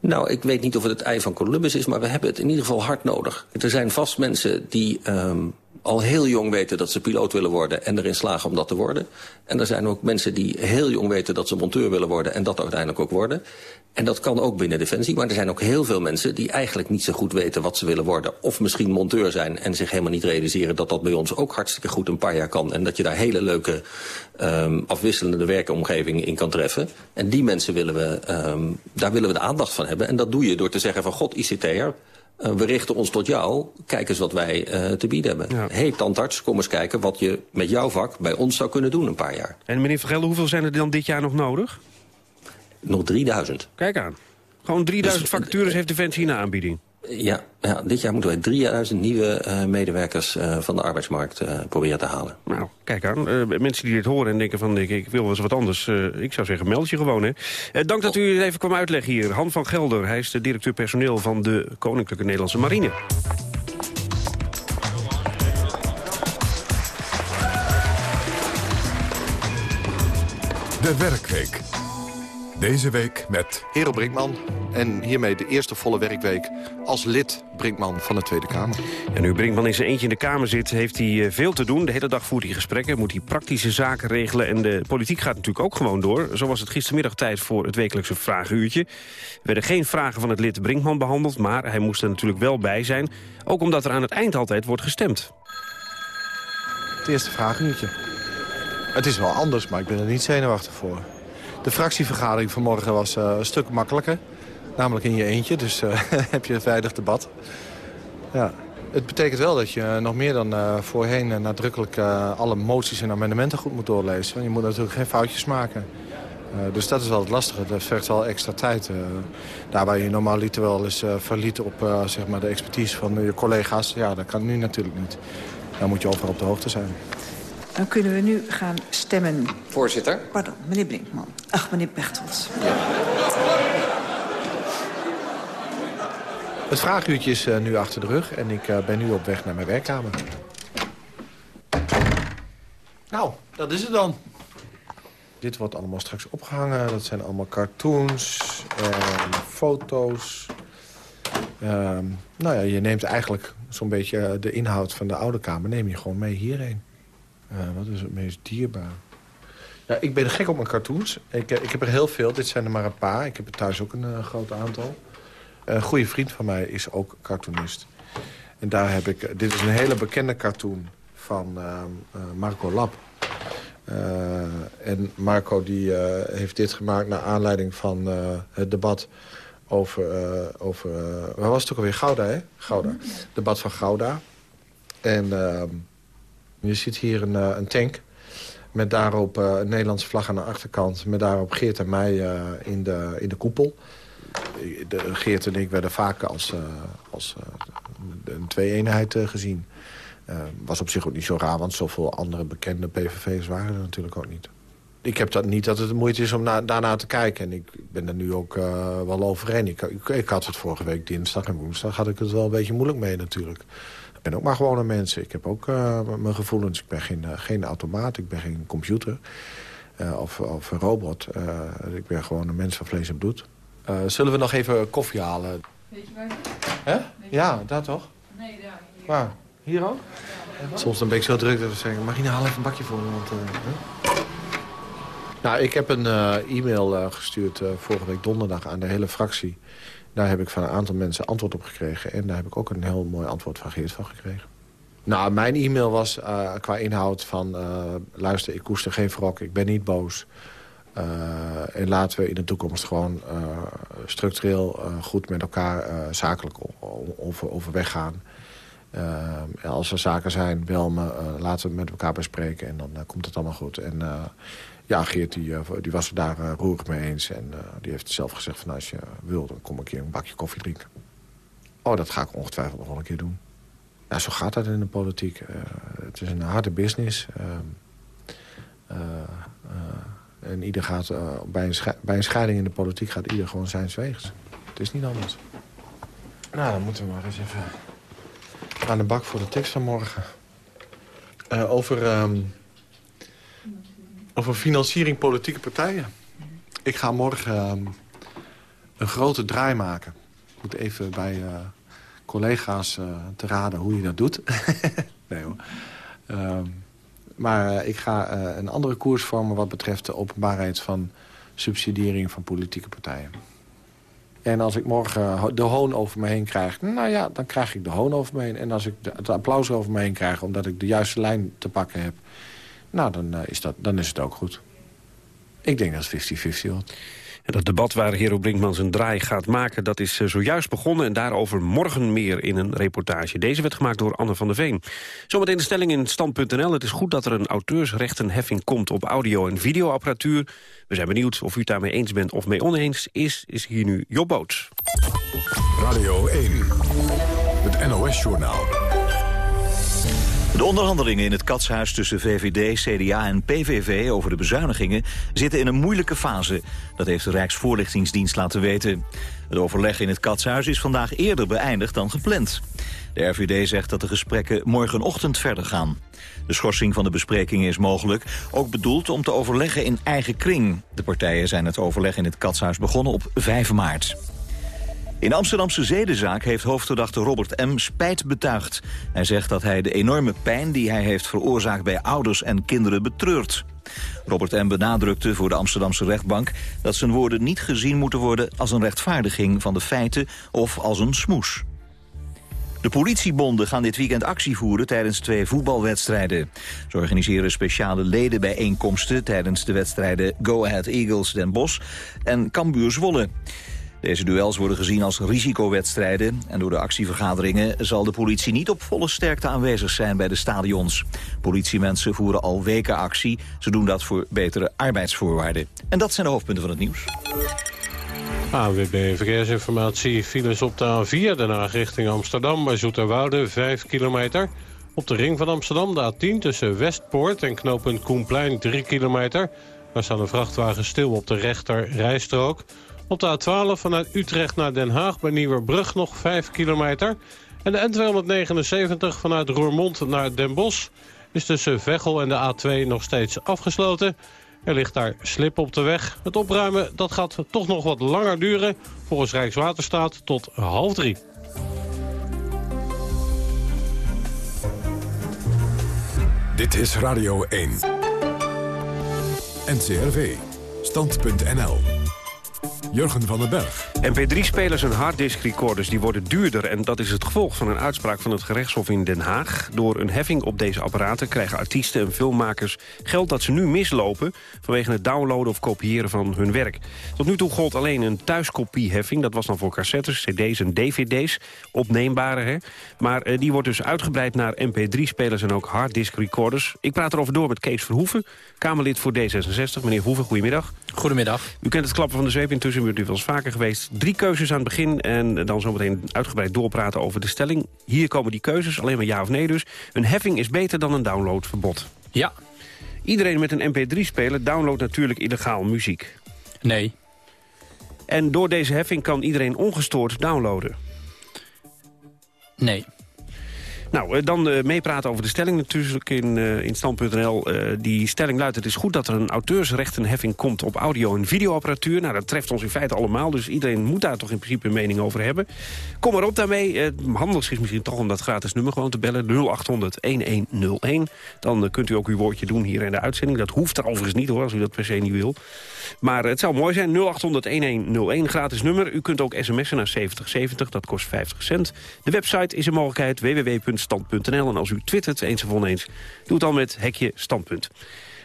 Nou, ik weet niet of het het ei van Columbus is, maar we hebben het in ieder geval hard nodig. Er zijn vast mensen die um, al heel jong weten dat ze piloot willen worden... en erin slagen om dat te worden. En er zijn ook mensen die heel jong weten dat ze monteur willen worden... en dat uiteindelijk ook worden. En dat kan ook binnen Defensie. Maar er zijn ook heel veel mensen die eigenlijk niet zo goed weten wat ze willen worden. Of misschien monteur zijn en zich helemaal niet realiseren... dat dat bij ons ook hartstikke goed een paar jaar kan. En dat je daar hele leuke um, afwisselende werkomgevingen in kan treffen. En die mensen willen we, um, daar willen we de aandacht van hebben. En dat doe je door te zeggen van god ICT'er... Uh, we richten ons tot jou, kijk eens wat wij uh, te bieden hebben. Ja. hey, tandarts, kom eens kijken wat je met jouw vak bij ons zou kunnen doen een paar jaar. En meneer Vergelder, hoeveel zijn er dan dit jaar nog nodig? Nog 3000. Kijk aan. Gewoon 3000 dus, vacatures heeft Defensie in de aanbieding. Ja, ja, dit jaar moeten wij 3000 nieuwe uh, medewerkers uh, van de arbeidsmarkt uh, proberen te halen. Nou, kijk aan. mensen die dit horen en denken van ik, ik wil wel eens wat anders. ik zou zeggen, meld je gewoon. Hè. dank dat u het even kwam uitleggen hier. Han van Gelder, hij is de directeur personeel van de Koninklijke Nederlandse Marine. De Werkweek. Deze week met... Hero Brinkman. En hiermee de eerste volle werkweek als lid Brinkman van de Tweede Kamer. En nu Brinkman in zijn eentje in de Kamer zit, heeft hij eh, veel te doen. De hele dag voert hij gesprekken, moet hij praktische zaken regelen... en de politiek gaat natuurlijk ook gewoon door. Zo was het gistermiddag tijd voor het wekelijkse vragenuurtje. Er werden geen vragen van het lid Brinkman behandeld... maar hij moest er natuurlijk wel bij zijn. Ook omdat er aan het eind altijd wordt gestemd. Het eerste vragenuurtje. Het is wel anders, maar ik ben er niet zenuwachtig voor. De fractievergadering vanmorgen was uh, een stuk makkelijker. Namelijk in je eentje, dus uh, heb je een veilig debat. Ja. Het betekent wel dat je nog meer dan uh, voorheen nadrukkelijk alle moties en amendementen goed moet doorlezen. Je moet natuurlijk geen foutjes maken. dus dat is wel het lastige. Dat vergt wel extra tijd. daar waar je normaal wel eens verliet op zeg maar de expertise van je collega's. Ja, dat kan nu natuurlijk niet. Dan moet je overal op de hoogte zijn. Dan kunnen we nu gaan stemmen. Voorzitter. Pardon, meneer Brinkman. Ach, meneer Pechtold. Ja. Het vraaguurtje is uh, nu achter de rug en ik uh, ben nu op weg naar mijn werkkamer. Nou, dat is het dan. Dit wordt allemaal straks opgehangen. Dat zijn allemaal cartoons en foto's. Um, nou ja, je neemt eigenlijk zo'n beetje de inhoud van de oude kamer... neem je gewoon mee hierheen. Uh, wat is het meest dierbaar? Ja, ik ben gek op mijn cartoons. Ik, ik heb er heel veel. Dit zijn er maar een paar. Ik heb er thuis ook een uh, groot aantal. Een goede vriend van mij is ook cartoonist. En daar heb ik... Dit is een hele bekende cartoon van uh, Marco Lab. en Marco die, heeft dit gemaakt naar aanleiding van het debat over, uh, over uh, waar was het ook alweer? Gouda, hè? Gouda. Debat van Gouda. En uh, je ziet hier een, een tank met daarop een Nederlandse vlag aan de achterkant. Met daarop Geert en mij in, de, in de koepel. De, Geert en ik werden vaak als, als een twee-eenheid gezien. was op zich ook niet zo raar, want zoveel andere bekende PVV's waren er natuurlijk ook niet ik heb dat niet dat het de moeite is om na, daarna te kijken. En ik ben er nu ook wel overheen. Ik, ik, ik, had het vorige week dinsdag en woensdag had ik het wel een beetje moeilijk mee natuurlijk. Ik ben ook maar gewoon een mens. Ik heb ook uh, mijn gevoelens. Ik ben geen, uh, geen automaat, ik ben geen computer of, of een robot. ik ben gewoon een mens van vlees en bloed. zullen we nog even koffie halen? Weet je waar Hè? Ja, daar toch? Nee, daar. Hier. Waar? Hier ook? Soms dan ben ik zo druk dat we zeggen... mag je nou even een bakje voor me? Want, nou, ik heb een uh, e-mail uh, gestuurd uh, vorige week donderdag aan de hele fractie. Daar heb ik van een aantal mensen antwoord op gekregen. En daar heb ik ook een heel mooi antwoord van Geert van gekregen. Nou, mijn e-mail was qua inhoud van... luister, ik koester geen wrok, ik ben niet boos. en laten we in de toekomst gewoon structureel goed met elkaar zakelijk over, overweg gaan. als er zaken zijn, bel me, laten we met elkaar bespreken en dan komt het allemaal goed. En ja, Geert die, eh, die was het daar uh, roerig mee eens. En uh, die heeft zelf gezegd van als je wil, dan kom ik hier een bakje koffie drinken. Oh, dat ga ik ongetwijfeld nog wel een keer doen. Ja, zo gaat dat in de politiek. het is een harde business. Ehm, en ieder gaat, bij, een bij een scheiding in de politiek gaat ieder gewoon zijn weegs. Het is niet anders. Nou, dan moeten we maar eens even aan de bak voor de tekst van morgen. over... Ehm, over financiering politieke partijen. Ik ga morgen ehm, een grote draai maken. Ik moet even bij uh, collega's uh, te raden hoe je dat doet. nee hoor. Um, maar uh, ik ga een andere koers vormen wat betreft de openbaarheid van subsidiering van politieke partijen. En als ik morgen de hoon over me heen krijg... nou ja, dan krijg ik de hoon over me heen. En als ik de, het applaus over me heen krijg... omdat ik de juiste lijn te pakken heb... Nou, dan, uh, is, dat, dan is het ook goed. Ik denk dat het 50-50 wordt. En dat debat waar Hero Brinkman zijn draai gaat maken... dat is uh, zojuist begonnen en daarover morgen meer in een reportage. Deze werd gemaakt door Anne van der Veen. Zometeen de stelling in stand.nl. Het is goed dat er een auteursrechtenheffing komt op audio- en videoapparatuur. We zijn benieuwd of u het daarmee eens bent of mee oneens. Is, is hier nu Job Boot. Radio 1, het NOS-journaal. De onderhandelingen in het katshuis tussen VVD, CDA en PVV over de bezuinigingen zitten in een moeilijke fase. Dat heeft de Rijksvoorlichtingsdienst laten weten. Het overleg in het katshuis is vandaag eerder beëindigd dan gepland. De RVD zegt dat de gesprekken morgenochtend verder gaan. De schorsing van de besprekingen is mogelijk, ook bedoeld om te overleggen in eigen kring. De partijen zijn het overleg in het katshuis begonnen op 5 maart. In de Amsterdamse zedenzaak heeft hoofdverdachte Robert M. spijt betuigd. Hij zegt dat hij de enorme pijn die hij heeft veroorzaakt bij ouders en kinderen betreurt. Robert M. benadrukte voor de Amsterdamse rechtbank dat zijn woorden niet gezien moeten worden als een rechtvaardiging van de feiten of als een smoes. De politiebonden gaan dit weekend actie voeren tijdens twee voetbalwedstrijden. Ze organiseren speciale ledenbijeenkomsten tijdens de wedstrijden Go Ahead Eagles Den Bosch en Cambuur Zwolle. Deze duels worden gezien als risicowedstrijden... en door de actievergaderingen zal de politie niet op volle sterkte aanwezig zijn bij de stadions. Politiemensen voeren al weken actie. Ze doen dat voor betere arbeidsvoorwaarden. En dat zijn de hoofdpunten van het nieuws. AWB Verkeersinformatie. Files op de A4, daarna richting Amsterdam bij Zoeterwoude, 5 kilometer. Op de ring van Amsterdam, de A10, tussen Westpoort en knooppunt Koenplein, 3 kilometer. Daar staan een vrachtwagen stil op de rechter rijstrook. Op de A12 vanuit Utrecht naar Den Haag bij Nieuwerbrug nog 5 kilometer. En de N279 vanuit Roermond naar Den Bosch is tussen Veghel en de A2 nog steeds afgesloten. Er ligt daar slip op de weg. Het opruimen dat gaat toch nog wat langer duren. Volgens Rijkswaterstaat tot half drie. Dit is Radio 1. NCRV. Stand.nl Jurgen van den Berg. MP3-spelers en harddisk-recorders die worden duurder... en dat is het gevolg van een uitspraak van het gerechtshof in Den Haag. Door een heffing op deze apparaten krijgen artiesten en filmmakers... geld dat ze nu mislopen vanwege het downloaden of kopiëren van hun werk. Tot nu toe gold alleen een thuiskopieheffing. Dat was dan voor cassettes, cd's en dvd's, opneembare. Hè? Maar eh, die wordt dus uitgebreid naar MP3-spelers en ook harddisk-recorders. Ik praat erover door met Kees Verhoeven, Kamerlid voor D66. Meneer Verhoeven, goedemiddag. Goedemiddag. U kent het klappen van de zweep intussen, u bent u wel eens vaker geweest. Drie keuzes aan het begin en dan zometeen uitgebreid doorpraten over de stelling. Hier komen die keuzes, alleen maar ja of nee dus. Een heffing is beter dan een downloadverbod. Ja. Iedereen met een mp3-speler downloadt natuurlijk illegaal muziek. Nee. En door deze heffing kan iedereen ongestoord downloaden. Nee. Nou, eh, dan uh, meepraten over de stelling natuurlijk in, uh, in stand.nl. Die stelling luidt, het is goed dat er een auteursrechtenheffing komt op audio- en videoapparatuur. Nou, dat treft ons in feite allemaal, dus iedereen moet daar toch in principe een mening over hebben. Kom maar op daarmee. Het handigst is misschien toch om dat gratis nummer gewoon te bellen. 0800-1101. Dan kunt u ook uw woordje doen hier in de uitzending. Dat hoeft er overigens niet hoor, als u dat per se niet wil. Maar het zou mooi zijn, 0800-1101, gratis nummer. U kunt ook sms'en naar 7070, dat kost 50 cent. De website is een mogelijkheid, www.stand.nl. En als u twittert, eens of oneens, doe het dan met hekje standpunt.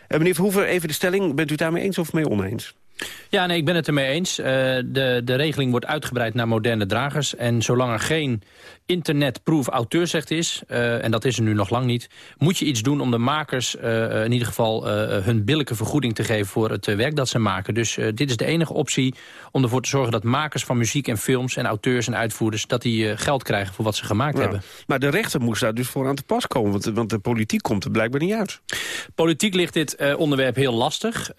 Uh, meneer Verhoeven, even de stelling. Bent u daarmee eens of mee oneens? Ja, nee, ik ben het ermee eens. Uh, de, de regeling wordt uitgebreid naar moderne dragers. En zolang er geen internetproof auteursrecht is, uh, en dat is er nu nog lang niet... moet je iets doen om de makers uh, in ieder geval hun billijke vergoeding te geven... voor het werk dat ze maken. Dus dit is de enige optie om ervoor te zorgen dat makers van muziek en films... en auteurs en uitvoerders, dat die geld krijgen voor wat ze gemaakt hebben. Maar de rechter moest daar dus voor aan te pas komen, want, want de politiek komt er blijkbaar niet uit. Politiek ligt dit onderwerp heel lastig.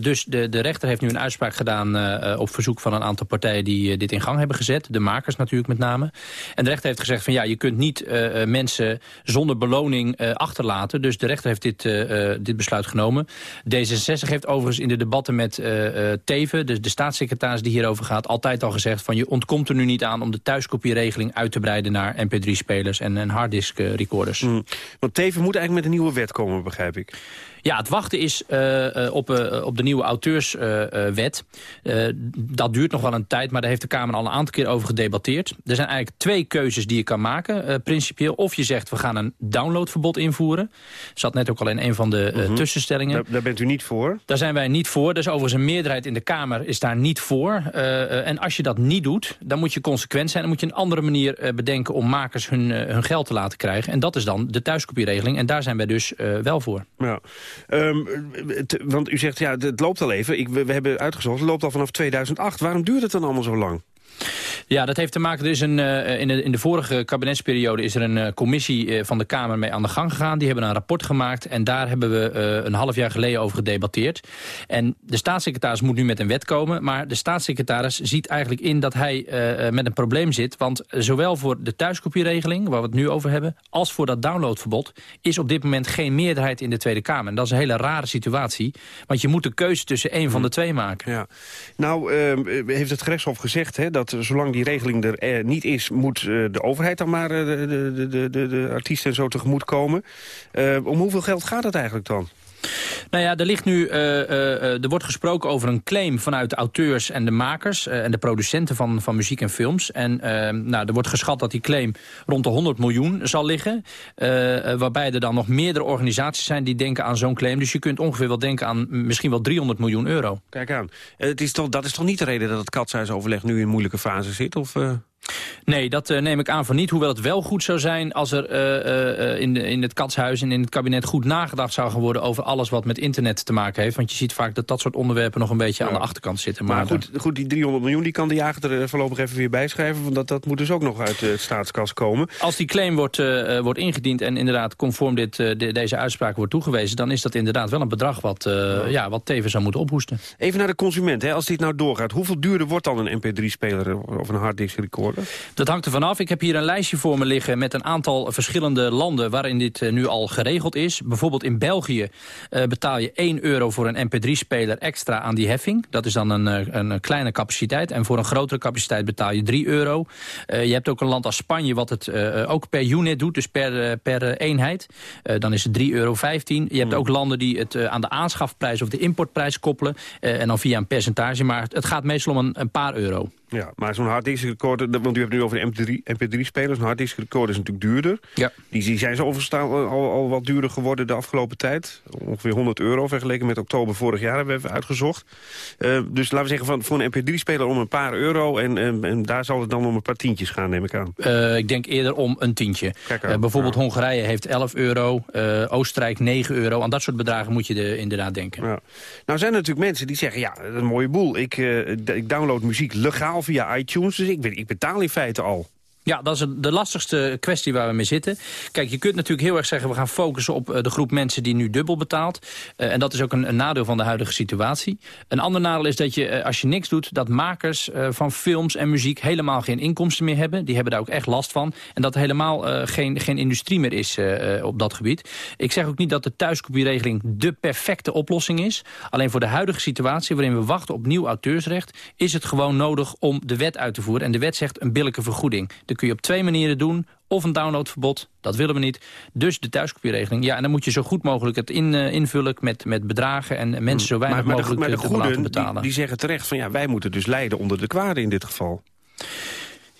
dus de, de rechter heeft nu een uitspraak gedaan uh, op verzoek van een aantal partijen die uh, dit in gang hebben gezet. De makers natuurlijk met name. En de rechter heeft gezegd van ja, je kunt niet mensen zonder beloning achterlaten. Dus de rechter heeft dit, dit besluit genomen. D66 heeft overigens in de debatten met Teven, dus de staatssecretaris die hierover gaat, altijd al gezegd van je ontkomt er nu niet aan om de thuiskopieregeling uit te breiden naar mp3-spelers en, en harddisk recorders. Mm. Want Teven moet eigenlijk met een nieuwe wet komen, begrijp ik. Ja, het wachten is uh, op, uh, op de nieuwe auteurswet. Dat duurt nog wel een tijd, maar daar heeft de Kamer al een aantal keer over gedebatteerd. Er zijn eigenlijk twee keuzes die je kan maken, principieel. Of je zegt, we gaan een downloadverbod invoeren. Zat net ook al in een van de -huh. tussenstellingen. Daar, daar, bent u niet voor? Daar zijn wij niet voor. Er is overigens een meerderheid in de Kamer is daar niet voor. en als je dat niet doet, dan moet je consequent zijn. Dan moet je een andere manier bedenken om makers hun, hun geld te laten krijgen. En dat is dan de thuiskopieregeling. En daar zijn wij dus wel voor. Ja. Um, want u zegt, ja, het loopt al even. Ik, we, we, hebben uitgezocht, het loopt al vanaf 2008. Waarom duurt het dan allemaal zo lang? Ja, dat heeft te maken, er is een, uh, in, de, in de vorige kabinetsperiode is er een uh, commissie uh, van de Kamer mee aan de gang gegaan. Die hebben een rapport gemaakt en daar hebben we een half jaar geleden over gedebatteerd. En de staatssecretaris moet nu met een wet komen, maar de staatssecretaris ziet eigenlijk in dat hij met een probleem zit. Want zowel voor de thuiskopieregeling, waar we het nu over hebben, als voor dat downloadverbod, is op dit moment geen meerderheid in de Tweede Kamer. En dat is een hele rare situatie, want je moet de keuze tussen één van de twee maken. Ja. Nou, heeft het gerechtshof gezegd hè, dat zolang die regeling er eh, niet is... moet uh, de overheid dan maar uh, de, de, de, de, artiesten en zo tegemoet komen. om hoeveel geld gaat het eigenlijk dan? Nou ja, er, ligt nu, uh, uh, er wordt gesproken over een claim vanuit de auteurs en de makers... En de producenten van, van muziek en films. En nou, er wordt geschat dat die claim rond de 100 miljoen zal liggen. waarbij er dan nog meerdere organisaties zijn die denken aan zo'n claim. Dus je kunt ongeveer wel denken aan misschien wel 300 miljoen euro. Kijk aan. Het is toch, dat is toch niet de reden dat het katshuisoverleg nu in moeilijke fase zit? Of... Nee, dat uh, neem ik aan van niet. Hoewel het wel goed zou zijn als er uh, uh, in, de, in het katshuis en in het kabinet goed nagedacht zou gaan worden over alles wat met internet te maken heeft. Want je ziet vaak dat dat soort onderwerpen nog een beetje ja. aan de achterkant zitten. Maar, maar goed, goed, die 300 miljoen die kan de jager er voorlopig even weer bijschrijven. Want dat, dat moet dus ook nog uit de staatskas komen. Als die claim wordt, wordt ingediend en inderdaad conform dit, de, deze uitspraak wordt toegewezen... dan is dat inderdaad wel een bedrag wat, ja. ja. wat Teven zou moeten ophoesten. Even naar de consument. Hè. Als dit nou doorgaat, hoeveel duurder wordt dan een mp3-speler of een harddisk recorder? Worden? Dat hangt er vanaf. Ik heb hier een lijstje voor me liggen met een aantal verschillende landen waarin dit eh, nu al geregeld is. Bijvoorbeeld in België uh, betaal je 1 euro voor een mp3-speler extra aan die heffing. Dat is dan een, een kleine capaciteit. En voor een grotere capaciteit betaal je 3 euro. je hebt ook een land als Spanje wat het ook per unit doet, dus per, per eenheid. dan is het 3,15 euro. Je hebt hmm. ook landen die het aan de aanschafprijs of de importprijs koppelen. en dan via een percentage. Maar het gaat meestal om een, een paar euro. Ja, maar zo'n harddisk recorder, want u hebt het nu over de MP3-spelers. een harddisk recorder is natuurlijk duurder. Ja. Die, die zijn zo overstaan al, al wat duurder geworden de afgelopen tijd. Ongeveer 100 euro vergeleken met oktober vorig jaar hebben we even uitgezocht. Uh, dus laten we zeggen, van, voor een MP3-speler om een paar euro... En, en, en, daar zal het dan om een paar tientjes gaan, neem ik aan. Uh, ik denk eerder om een tientje. Uh, bijvoorbeeld Hongarije heeft 11 euro, Oostenrijk 9 euro. Aan dat soort bedragen moet je de, inderdaad denken. Ja. Nou zijn er natuurlijk mensen die zeggen, ja, dat is een mooie boel. Ik, ik download muziek legaal via iTunes. Dus ik, ik betaal in feite al. Ja, dat is de lastigste kwestie waar we mee zitten. Kijk, je kunt natuurlijk heel erg zeggen... we gaan focussen op eh, de groep mensen die nu dubbel betaalt. Uh, en dat is ook een, nadeel van de huidige situatie. Een ander nadeel is dat je, uh, als je niks doet... dat makers van films en muziek helemaal geen inkomsten meer hebben. Die hebben daar ook echt last van. En dat er helemaal geen, geen industrie meer is op dat gebied. Ik zeg ook niet dat de thuiskopieregeling de perfecte oplossing is. Alleen voor de huidige situatie waarin we wachten op nieuw auteursrecht... is het gewoon nodig om de wet uit te voeren. En de wet zegt een billijke vergoeding. Kun je op twee manieren doen. Of een downloadverbod, dat willen we niet. Dus de thuiskopieregeling. Ja, en dan moet je zo goed mogelijk het in, uh, invullen met, met bedragen... en mensen zo weinig maar, mogelijk de, maar de te betalen. Die, die zeggen terecht van ja, wij moeten dus lijden onder de kwade in dit geval.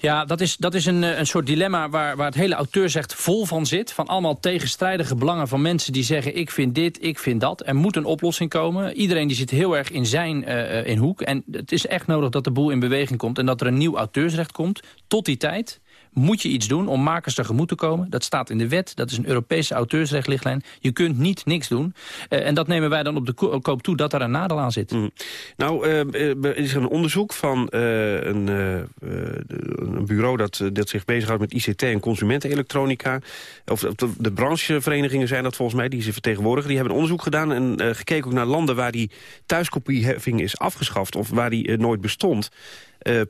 Ja, dat is, dat is een, eh, een soort dilemma waar, waar het hele auteursrecht vol van zit. Van allemaal tegenstrijdige belangen van mensen die zeggen... ik vind dit, ik vind dat. Er moet een oplossing komen. Iedereen die zit heel erg in zijn uh, in hoek. En het is echt nodig dat de boel in beweging komt... en dat er een nieuw auteursrecht komt. Tot die tijd moet je iets doen om makers tegemoet te komen. Dat staat in de wet, dat is een Europese auteursrechtlijn. Je kunt niet niks doen. Uh, en dat nemen wij dan op de koop toe dat daar een nadeel aan zit. Mm. Nou, uh, er is een onderzoek van een, een, bureau dat, dat zich bezighoudt met ICT en consumentenelektronica. Of de, de brancheverenigingen zijn dat volgens mij, die ze vertegenwoordigen. Die hebben een onderzoek gedaan en gekeken ook naar landen waar die thuiskopieheffing is afgeschaft. Of waar die nooit bestond.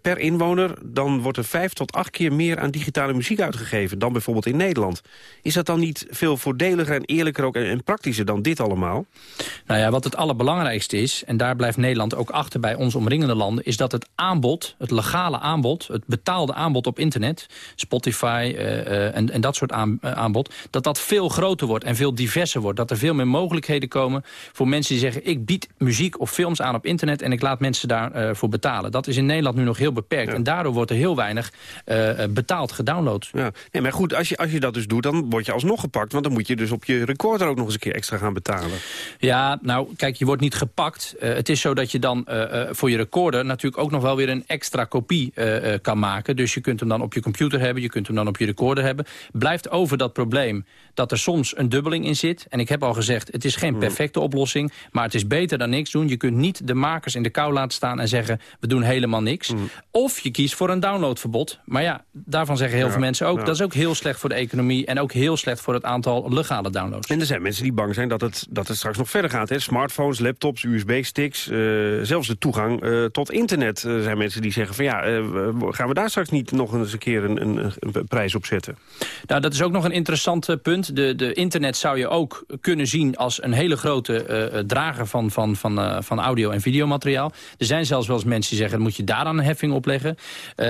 Per inwoner, dan wordt er vijf tot acht keer meer aan digitale muziek uitgegeven dan bijvoorbeeld in Nederland. Is dat dan niet veel voordeliger en eerlijker ook en, en praktischer dan dit allemaal? Nou ja, wat het allerbelangrijkste is, en daar blijft Nederland ook achter bij ons omringende landen, is dat het aanbod, het legale aanbod, het betaalde aanbod op internet, Spotify uh, uh, en, en dat soort aan, aanbod, dat dat veel groter wordt en veel diverser wordt. Dat er veel meer mogelijkheden komen voor mensen die zeggen, ik bied muziek of films aan op internet en ik laat mensen daarvoor voor betalen. Dat is in Nederland nu nog heel beperkt. En daardoor wordt er heel weinig uh, gedownload. Ja. Nee, maar goed, als je, als je dat dus doet, dan word je alsnog gepakt. Want dan moet je dus op je recorder ook nog eens een keer extra gaan betalen. Ja, nou, kijk, je wordt niet gepakt. Uh, het is zo dat je dan uh, voor je recorder natuurlijk ook nog wel weer een extra kopie kan maken. Dus je kunt hem dan op je computer hebben, je kunt hem dan op je recorder hebben. Blijft over dat probleem dat er soms een dubbeling in zit. En ik heb al gezegd, het is geen hmm. perfecte oplossing, maar het is beter dan niks doen. Je kunt niet de makers in de kou laten staan en zeggen, we doen helemaal niks. Mm. Of je kiest voor een downloadverbod. Maar ja, daarvan zeggen heel veel mensen ook... dat is ook heel slecht voor de economie... en ook heel slecht voor het aantal legale downloads. En er zijn mensen die bang zijn dat het, dat het straks nog verder gaat. Hè? Smartphones, laptops, USB-sticks, uh, eh, zelfs de toegang uh, tot internet. Er zijn mensen die zeggen van ja, gaan we daar straks niet nog eens een keer een, een, een, prijs op zetten? Nou, dat is ook nog een interessant punt. De, de internet zou je ook kunnen zien als een hele grote drager van, van, van, van audio- en videomateriaal. Er zijn zelfs wel eens mensen die zeggen, moet je daaraan een heffing opleggen.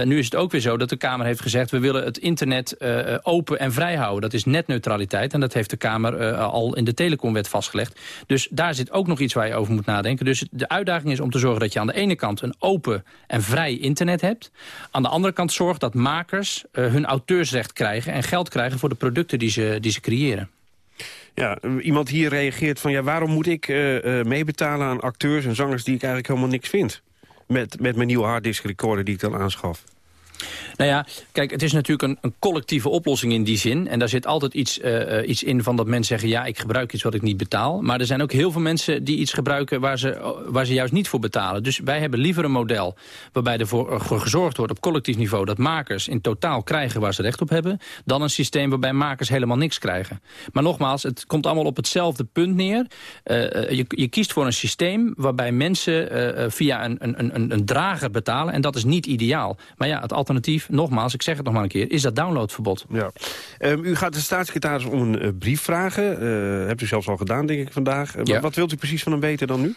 Nu is het ook weer zo dat de Kamer heeft gezegd... we willen het internet uh, open en vrij houden. Dat is netneutraliteit en dat heeft de Kamer uh, al in de telecomwet vastgelegd. Dus daar zit ook nog iets waar je over moet nadenken. Dus de uitdaging is om te zorgen dat je aan de ene kant... een open en vrij internet hebt. Aan de andere kant zorg dat makers hun auteursrecht krijgen... en geld krijgen voor de producten die ze, die ze creëren. Ja, iemand hier reageert van ja, waarom moet ik meebetalen aan acteurs en zangers die ik eigenlijk helemaal niks vind? met, met mijn nieuwe harddisk recorder die ik dan aanschaf. Nou ja, kijk, het is natuurlijk een, een, collectieve oplossing in die zin. En daar zit altijd iets, uh, iets in van dat mensen zeggen... ja, ik gebruik iets wat ik niet betaal. Maar er zijn ook heel veel mensen die iets gebruiken... waar ze, waar ze juist niet voor betalen. Dus wij hebben liever een model waarbij ervoor eh, gezorgd wordt... op collectief niveau dat makers in totaal krijgen waar ze recht op hebben... dan een systeem waarbij makers helemaal niks krijgen. Maar nogmaals, het komt allemaal op hetzelfde punt neer. Je, je, kiest voor een systeem waarbij mensen via een, een, een, een drager betalen... en dat is niet ideaal. Maar ja, het alternatief brief. Nogmaals, ik zeg het nog maar een keer, is dat downloadverbod. Ja. Um, u gaat de staatssecretaris om een uh, brief vragen. Uh, hebt u zelfs al gedaan, denk ik, vandaag. Ja. Wat wilt u precies van hem weten dan nu?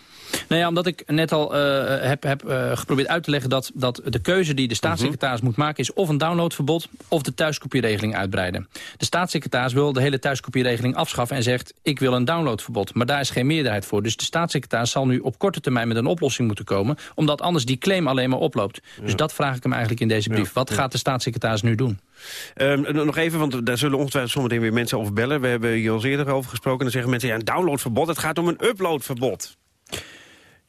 Nou ja, omdat ik net al heb, heb geprobeerd uit te leggen... Dat, dat de keuze die de staatssecretaris moet maken... is of een downloadverbod of de thuiskopieregeling uitbreiden. De staatssecretaris wil de hele thuiskopieregeling afschaffen... en zegt, ik wil een downloadverbod. Maar daar is geen meerderheid voor. Dus de staatssecretaris zal nu op korte termijn met een oplossing moeten komen... omdat anders die claim alleen maar oploopt. Dus dat vraag ik hem eigenlijk in deze brief. Wat gaat de staatssecretaris nu doen? Um, nog even, want daar zullen ongetwijfeld zometeen weer mensen over bellen. We hebben hier al eerder over gesproken. En dan zeggen mensen, ja, een downloadverbod. Het gaat om een uploadverbod.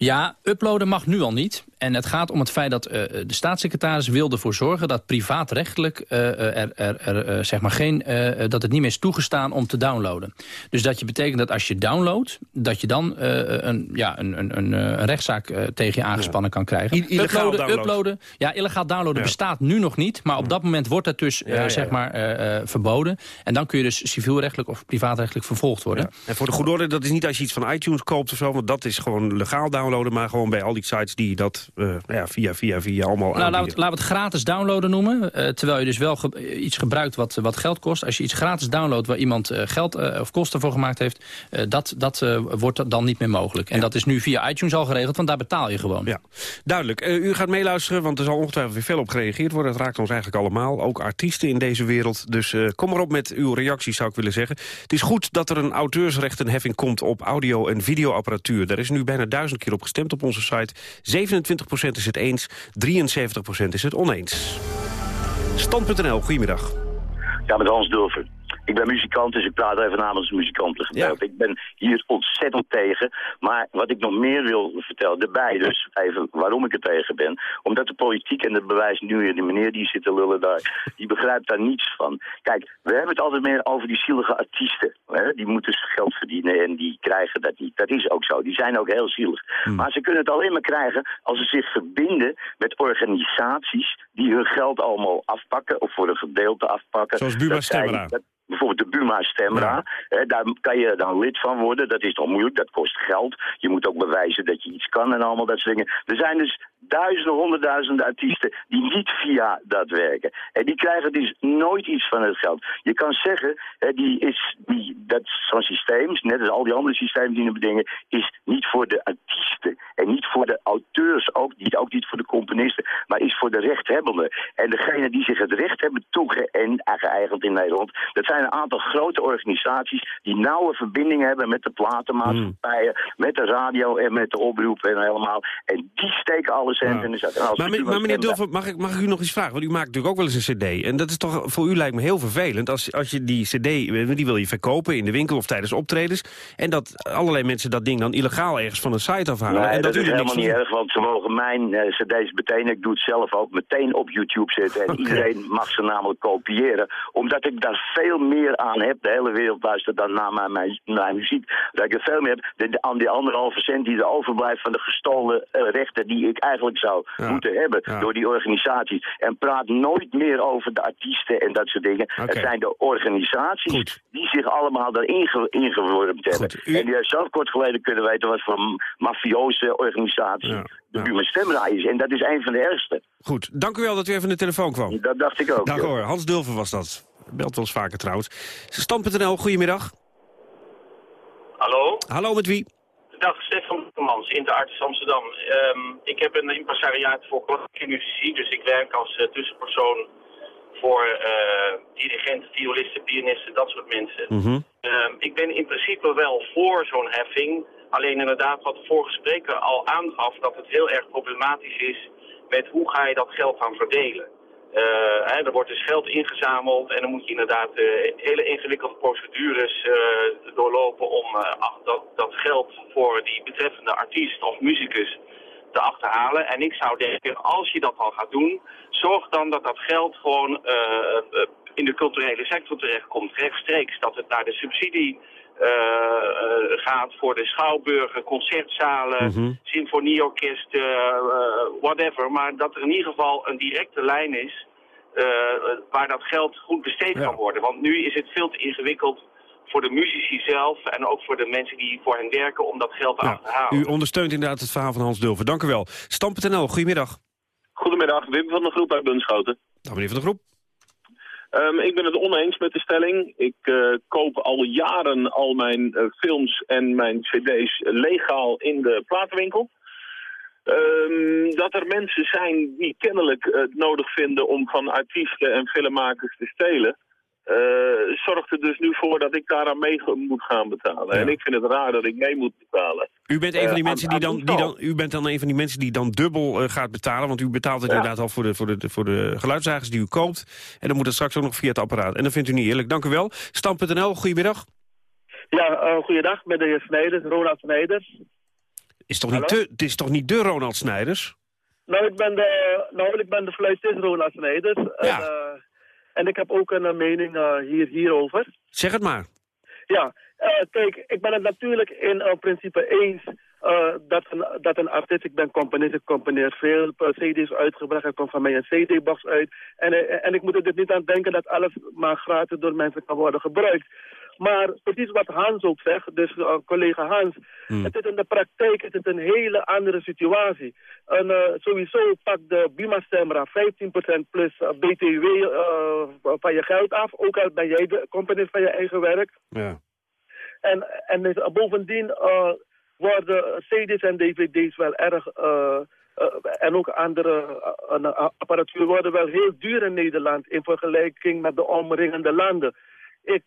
Ja, uploaden mag nu al niet. En het gaat om het feit dat uh, de staatssecretaris wil ervoor zorgen... dat privaatrechtelijk uh, er, er, er zeg maar geen, dat het niet meer is toegestaan om te downloaden. Dus dat je betekent dat als je downloadt... dat je dan een, ja, een, een, een, rechtszaak tegen je aangespannen ja. kan krijgen. I illegaal uploaden, download. uploaden, ja, illegaal downloaden ja. bestaat nu nog niet. Maar op dat moment wordt het dus ja, zeg maar verboden. En dan kun je dus civielrechtelijk of privaatrechtelijk vervolgd worden. En voor de goede orde, dat is niet als je iets van iTunes koopt of zo... want dat is gewoon legaal downloaden... maar gewoon bij al die sites die dat uh, ja, via, via, via allemaal nou, laten, we het, laten we het gratis downloaden noemen. Uh, terwijl je dus wel ge iets gebruikt wat, wat geld kost. Als je iets gratis downloadt waar iemand geld of kosten voor gemaakt heeft... dat, dat wordt dan niet meer mogelijk. En ja. dat is nu via iTunes al geregeld, want daar betaal je gewoon. Ja, duidelijk. u gaat meeluisteren, want er zal ongetwijfeld weer veel op gereageerd worden. Het raakt ons eigenlijk allemaal, ook artiesten in deze wereld. Dus kom erop met uw reacties, zou ik willen zeggen. Het is goed dat er een auteursrechtenheffing komt op audio- en videoapparatuur. Daar is nu bijna duizend keer op gestemd op onze site. 27% is het eens, 73% is het oneens. Stand.nl, goedemiddag. Ja, met Hans Dulver. Ik ben muzikant, dus ik praat even namens de muzikanten. Ja. Ik ben hier ontzettend tegen. Maar wat ik nog meer wil vertellen, erbij dus, even waarom ik er tegen ben. Omdat de politiek, en dat bewijst nu die meneer die zit te lullen daar, die begrijpt daar niets van. Kijk, we hebben het altijd meer over die zielige artiesten. Hè? Die moeten geld verdienen en die krijgen dat niet. Dat is ook zo, die zijn ook heel zielig. Hmm. Maar ze kunnen het alleen maar krijgen als ze zich verbinden met organisaties die hun geld allemaal afpakken, of voor een gedeelte afpakken. Zoals Buma Stemra bijvoorbeeld de Buma Stemra. Ja. daar kan je dan lid van worden. Dat is toch moeilijk, dat kost geld. Je moet ook bewijzen dat je iets kan en allemaal dat soort dingen. Er zijn dus duizenden, honderdduizenden artiesten die niet via dat werken. En die krijgen dus nooit iets van het geld. Je kan zeggen, die is, die, dat zo'n systeem, net als al die andere systemen die we bedingen, is niet voor de artiesten en niet voor de auteurs, ook niet, ook niet voor de componisten, maar is voor de rechthebbenden. En degene die zich het recht hebben toegeëigend in Nederland, dat zijn een aantal grote organisaties die nauwe verbindingen hebben met de platenmaatschappijen, mm. met de radio en met de oproep en helemaal. En die steken alle Maar, men, maar meneer mag ik, mag ik u nog iets vragen? Want u maakt natuurlijk ook wel eens een cd. En dat is toch voor u lijkt me heel vervelend als, als je die cd, die wil je verkopen in de winkel of tijdens optredens. En dat allerlei mensen dat ding dan illegaal ergens van een site afhalen. Nee, en dat, dat, is er helemaal niks niet erg, want ze mogen mijn uh, cd's meteen, ik doe het zelf ook, meteen op YouTube zetten. En iedereen mag ze namelijk kopiëren. Omdat ik daar veel meer aan heb, de hele wereld luistert dan naar mijn, mijn, mijn muziek, dat ik er veel meer heb de- de- aan die anderhalve cent die er overblijft van de gestolen eh, rechten die ik eigenlijk zou Ja. moeten hebben Ja. door die organisaties. En praat nooit meer over de artiesten en dat soort dingen. Het zijn de organisaties die zich allemaal daarin ge- ingewormd hebben. En die zelf kort geleden kunnen weten wat voor mafioze organisatie de Buma Stemra is. En dat is een van de ergste. Goed, dank u wel dat u even aan de telefoon kwam. Dat dacht ik ook. Dag hoor, Hans Dulver was dat. Belt eens vaker trouwens. Stand.nl, goedemiddag. Hallo? Hallo, met wie? Dag, Stefan Mans, Interarts Amsterdam. Ehm, ik heb een impresariaat voor klassieke muzici, dus ik werk als eh, tussenpersoon voor eh, dirigenten, violisten, pianisten, dat soort mensen. Ehm, ik ben in principe wel voor zo'n heffing, alleen inderdaad wat de vorige spreker al aangaf, dat het heel erg problematisch is met hoe ga je dat geld dan verdelen. Eh, hè, er wordt dus geld ingezameld en dan moet je inderdaad eh, hele ingewikkelde procedures eh, doorlopen om dat, dat geld voor die betreffende artiest of muzikus te achterhalen. En ik zou denken, als je dat al gaat doen, zorg dan dat dat geld gewoon in de culturele sector terechtkomt, rechtstreeks. Dat het naar de subsidie gaat voor de schouwburgen, concertzalen, symfonieorkesten, eh, whatever. Maar dat er in ieder geval een directe lijn is eh, waar dat geld goed besteed kan worden. Want nu is het veel te ingewikkeld voor de muzici zelf en ook voor de mensen die voor hen werken om dat geld te achterhalen. U ondersteunt inderdaad het verhaal van Hans Dulver. Dank u wel. Stam.nl, goedemiddag. Goedemiddag, Wim van de Groep uit Bunschoten. Dan meneer Van der Groep. Um, ik ben het oneens met de stelling. Ik uh, koop al jaren al mijn uh, films en mijn cd's legaal in de platenwinkel. Um, dat er mensen zijn die kennelijk het nodig vinden om van artiesten en filmmakers te stelen... Uh, zorgt er dus nu voor dat ik daaraan mee moet gaan betalen. Ja. En ik vind het raar dat ik mee moet betalen. U bent een van die uh, mensen die dan, die dan, u bent dan een van die mensen die dan dubbel uh, gaat betalen, want u betaalt het ja. inderdaad al voor de, voor, de, voor de geluidsdragers die u koopt. En dan moet het straks ook nog via het apparaat. En dat vindt u niet eerlijk. Dank u wel. Stam.nl, goedemiddag. Ja, goeiedag, met de heer Snijders, Ronald Snijders. Is toch niet het is toch niet de Ronald Snijders? Nou, ik ben de, nou, ik ben de fluitist Ronald Snijders. Ja. En, en ik heb ook een uh, mening uh, hier, hierover. Zeg het maar. Ja, uh, kijk, ik ben het natuurlijk in principe eens dat, een, dat een artiest, ik ben componist, ik componeer veel cd's uitgebracht, er komt van mij een cd-box uit. En, en ik moet er dus niet aan denken dat alles maar gratis door mensen kan worden gebruikt. Maar precies wat Hans ook zegt, dus uh, collega Hans, hmm. het is in de praktijk het is een hele andere situatie. En uh, sowieso pakt de Bima-Stemra 15% plus uh, BTW van je geld af, ook al ben jij de componist van je eigen werk. Ja. En, en dus, bovendien worden CD's en DVD's wel erg... en ook andere apparatuur worden wel heel duur in Nederland in vergelijking met de omringende landen. Ik,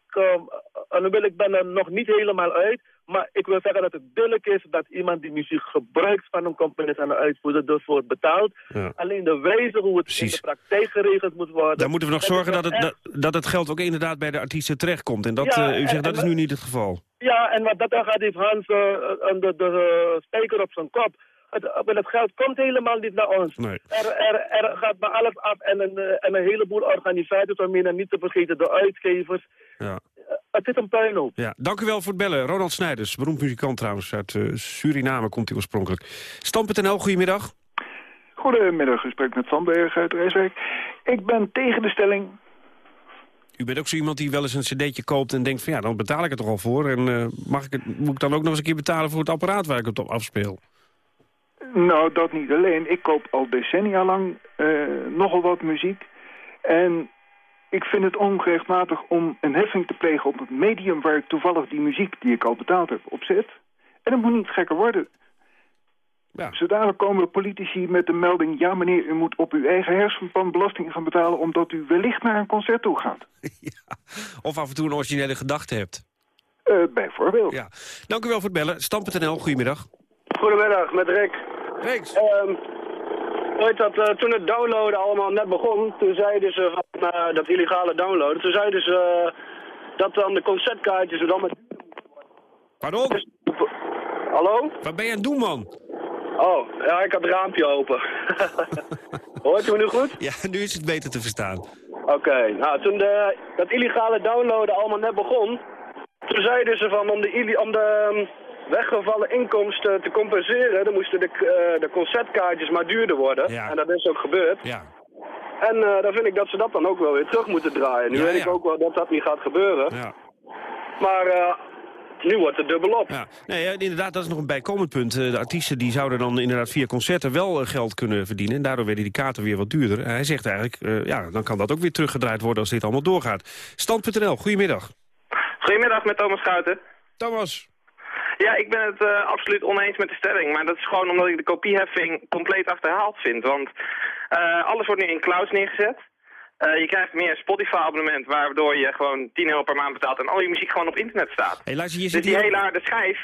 um, wil ik ben er nog niet helemaal uit, maar ik wil zeggen dat het billig is dat iemand die muziek gebruikt van een componist en een uitvoerder ervoor betaalt. Ja. Alleen de wijze hoe het Precies. in de praktijk geregeld moet worden. Daar moeten we nog zorgen dat het, echt... dat, het geld ook inderdaad bij de artiesten terechtkomt. En dat, Ja, uh, u zegt en- dat en is nu niet het geval. Ja, en wat dat dan gaat, heeft Hans uh, de, de uh, spijker op zijn kop. Het, het geld komt helemaal niet naar ons. Nee. Er, er, er gaat maar alles af en een, en een heleboel organisaties, waarmee dan niet te vergeten de uitgevers. Ja. Het is een puinhoop. Ja, dank u wel voor het bellen. Ronald Snijders, beroemd muzikant trouwens. Uit eh, Suriname komt hij oorspronkelijk. Stam.nl, goedemiddag. Goedemiddag, u spreekt met Sandberg uit Rijswijk. Ik ben tegen de stelling. U bent ook zo iemand die wel eens een cd'tje koopt en denkt van ja, dan betaal ik het toch al voor. En eh, mag ik het, moet ik dan ook nog eens een keer betalen voor het apparaat waar ik het op afspeel? Nou, dat niet alleen. Ik koop al decennia lang eh, nogal wat muziek. En ik vind het ongerechtmatig om een heffing te plegen op het medium waar ik toevallig die muziek die ik al betaald heb op zet. En het moet niet gekker worden. Ja. Zodanig komen politici met de melding... ja meneer, u moet op uw eigen hersenpan belasting gaan betalen... omdat u wellicht naar een concert toe gaat. Of af en toe een originele gedachte hebt. Eh, bijvoorbeeld. Ja. Dank u wel voor het bellen. Stam.nl, goedemiddag. Goedemiddag, met Rick. Rick. Weet dat, eh, toen het downloaden allemaal net begon, toen zeiden ze van eh, dat illegale downloaden, toen zeiden ze eh, dat dan de concertkaartjes er dan met... Pardon? Hallo? Wat ben je aan het doen, man? Oh, ja, ik had het raampje open. Hoort u me nu goed? Ja, nu is het beter te verstaan. Oké, nou toen de, dat illegale downloaden allemaal net begon, toen zeiden ze van om de, om de um, weggevallen inkomsten te compenseren, dan moesten de, eh, de concertkaartjes maar duurder worden. En dat is ook gebeurd. Ja. En eh, dan vind ik dat ze dat dan ook wel weer terug moeten draaien. Nu Ja, weet ik ook wel dat dat niet gaat gebeuren. Ja. Maar eh, nu wordt het dubbel op. Ja. Nee, inderdaad, dat is nog een bijkomend punt. De artiesten die zouden dan inderdaad via concerten wel geld kunnen verdienen. En daardoor werden die kaarten weer wat duurder. En hij zegt eigenlijk, ja, dan kan dat ook weer teruggedraaid worden als dit allemaal doorgaat. Stand.nl, goedemiddag. Goedemiddag met Thomas Schouten. Thomas. Ja, ik ben het eh, absoluut oneens met de stelling. Maar dat is gewoon omdat ik de kopieheffing compleet achterhaald vind. Want eh, alles wordt nu in clouds neergezet. Eh, je krijgt meer Spotify-abonnement, waardoor je gewoon 10 euro per maand betaalt en al je muziek gewoon op internet staat. Hey, luister, je dus zit die hier... hele harde schijf,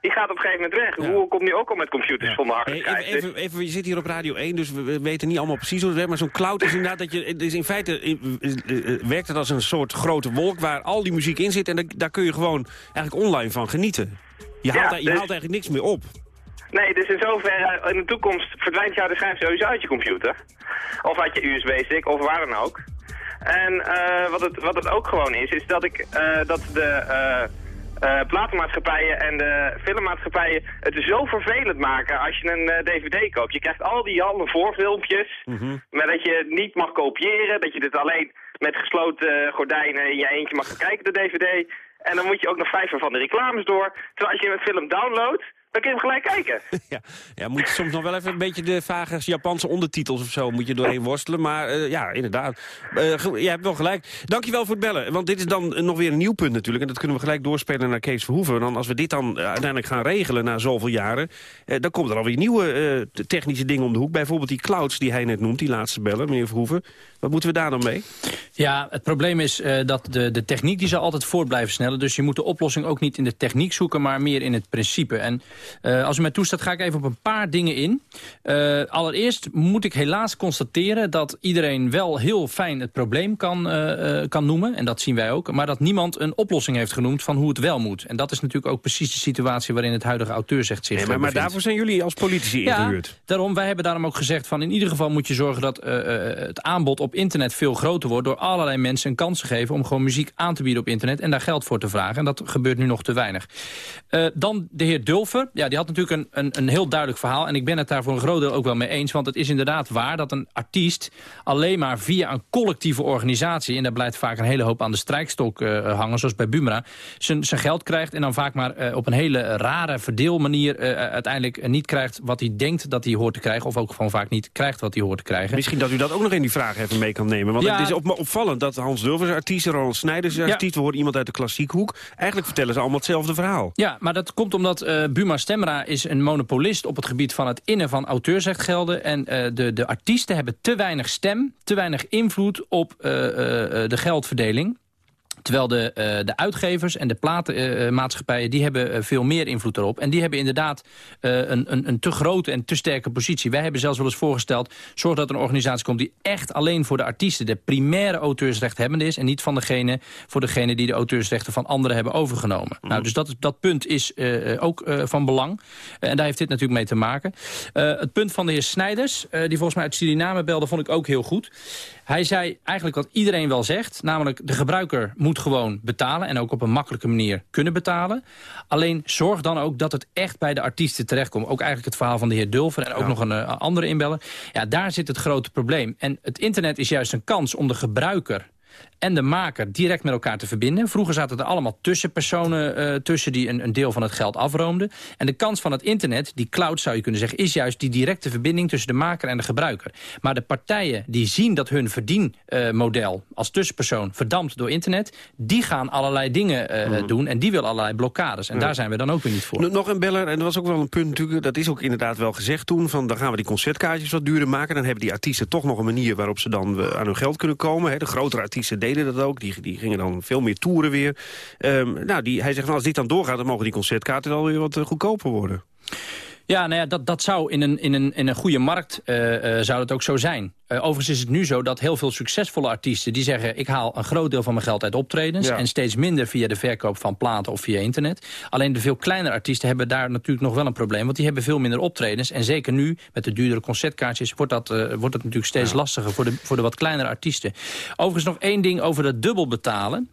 die gaat op een gegeven moment weg. Google komt nu ook al met computers zonder harde Hey, schijf. even, even, even, je zit hier op Radio 1, dus we, we weten niet allemaal precies hoe het werkt. Maar zo'n cloud is inderdaad dat je... Is in feite werkt het als een soort grote wolk waar al die muziek in zit. En daar, daar kun je gewoon eigenlijk online van genieten. Je haalt, Ja, je dus- haalt eigenlijk niks meer op. Nee, dus in zoverre, in de toekomst verdwijnt jouw schijf sowieso uit je computer. Of uit je USB-stick, of waar dan ook. En eh, wat, het, wat het ook gewoon is, is dat, ik, eh, dat de eh, eh, platenmaatschappijen en de filmmaatschappijen het zo vervelend maken als je een eh, dvd koopt. Je krijgt al die alle voorfilmpjes, maar dat je het niet mag kopiëren, dat je dit alleen met gesloten gordijnen in je eentje mag kijken, de dvd. En dan moet je ook nog vijf van de reclames door. Terwijl als je een film downloadt, Dan kun je hem gelijk kijken. ja, ja, moet je soms nog wel even een beetje de vage Japanse ondertitels of zo... moet je doorheen worstelen. Maar eh, ja, inderdaad. Uh, jij hebt wel gelijk. Dankjewel voor het bellen. Want dit is dan nog weer een nieuw punt natuurlijk. En dat kunnen we gelijk doorspelen naar Kees Verhoeven. Dan als we dit dan uiteindelijk gaan regelen na zoveel jaren... dan komt er alweer nieuwe technische dingen om de hoek. Bijvoorbeeld die clouds die hij net noemt, die laatste bellen, meneer Verhoeven. Wat moeten we daar dan mee? Ja, het probleem is dat de, de techniek die zal altijd voort blijven snellen. Dus je moet de oplossing ook niet in de techniek zoeken... maar meer in het principe. En uh, als u mij toestaat ga ik even op een paar dingen in. Uh, allereerst moet ik helaas constateren dat iedereen wel heel fijn het probleem kan, kan noemen. En dat zien wij ook. Maar dat niemand een oplossing heeft genoemd van hoe het wel moet. En dat is natuurlijk ook precies de situatie waarin het huidige auteursrecht zich nee, maar, maar daarvoor zijn jullie als politici ingehuurd. Ja, daarom, wij hebben daarom ook gezegd van in ieder geval moet je zorgen dat het aanbod op internet veel groter wordt. Door allerlei mensen een kans te geven om gewoon muziek aan te bieden op internet. En daar geld voor te vragen. En dat gebeurt nu nog te weinig. dan de heer Dulfer. Ja, die had natuurlijk een, een, een, heel duidelijk verhaal. En ik ben het daar voor een groot deel ook wel mee eens. Want het is inderdaad waar dat een artiest alleen maar via een collectieve organisatie... en daar blijft vaak een hele hoop aan de strijkstok uh, hangen, zoals bij Bumra... zijn geld krijgt en dan vaak maar uh, op een hele rare verdeelmanier... Uiteindelijk niet krijgt wat hij denkt dat hij hoort te krijgen... of ook gewoon vaak niet krijgt wat hij hoort te krijgen. Misschien dat u dat ook nog in die vraag even mee kan nemen. Want ja, het is op, opvallend dat Hans Dulvers artiest, Ronald Snijders artiest... we horen iemand uit de klassiekhoek. Eigenlijk vertellen ze allemaal hetzelfde verhaal. Ja, maar dat komt omdat Buma Stemra is een monopolist op het gebied van het innen van auteursrechtgelden. En uh, de, de artiesten hebben te weinig stem, te weinig invloed op uh, uh, de geldverdeling. Terwijl de, uh, de uitgevers en de platenmaatschappijen... Uh, die hebben uh, veel meer invloed erop. En die hebben inderdaad een, een, een te grote en te sterke positie. Wij hebben zelfs wel eens voorgesteld... zorg dat er een organisatie komt die echt alleen voor de artiesten... de primaire auteursrechthebbende is... en niet van degene, voor degene die de auteursrechten van anderen hebben overgenomen. Mm. Nou, dus dat, dat punt is ook van belang. en daar heeft dit natuurlijk mee te maken. het punt van de heer Snijders, die volgens mij uit Suriname belde... vond ik ook heel goed. Hij zei eigenlijk wat iedereen wel zegt. Namelijk, de gebruiker moet gewoon betalen. En ook op een makkelijke manier kunnen betalen. Alleen zorg dan ook dat het echt bij de artiesten terechtkomt. Ook eigenlijk het verhaal van de heer Dulver. En ook nog een uh, andere inbeller. Ja, daar zit het grote probleem. En het internet is juist een kans om de gebruiker en de maker direct met elkaar te verbinden. Vroeger zaten er allemaal tussenpersonen uh, tussen die een, een, deel van het geld afroomden. En de kans van het internet, die cloud zou je kunnen zeggen... is juist die directe verbinding tussen de maker en de gebruiker. Maar de partijen die zien dat hun verdienmodel uh, als tussenpersoon verdampt door internet... die gaan allerlei dingen uh, mm. doen en die willen allerlei blokkades. En ja. daar zijn we dan ook weer niet voor. Nog een beller, en dat was ook wel een punt natuurlijk... dat is ook inderdaad wel gezegd toen... van dan gaan we die concertkaartjes wat duurder maken. Dan hebben die artiesten toch nog een manier waarop ze dan aan hun geld kunnen komen. Hè. De grotere artiesten deden dat ook. Die, die gingen dan veel meer toeren weer. Um, nou, die, hij zegt, als dit dan doorgaat, dan mogen die concertkaarten wel weer wat uh, goedkoper worden. Ja, nou ja, dat, dat zou in een, in een, in een goede markt uh, uh, zou dat ook zo zijn. Uh, overigens is het nu zo dat heel veel succesvolle artiesten... die zeggen, ik haal een groot deel van mijn geld uit optredens... Ja. en steeds minder via de verkoop van platen of via internet. Alleen de veel kleinere artiesten hebben daar natuurlijk nog wel een probleem... want die hebben veel minder optredens. En zeker nu, met de duurdere concertkaartjes... wordt dat, wordt dat natuurlijk steeds ja. lastiger voor de, voor de wat kleinere artiesten. Overigens nog één ding over het dubbel betalen.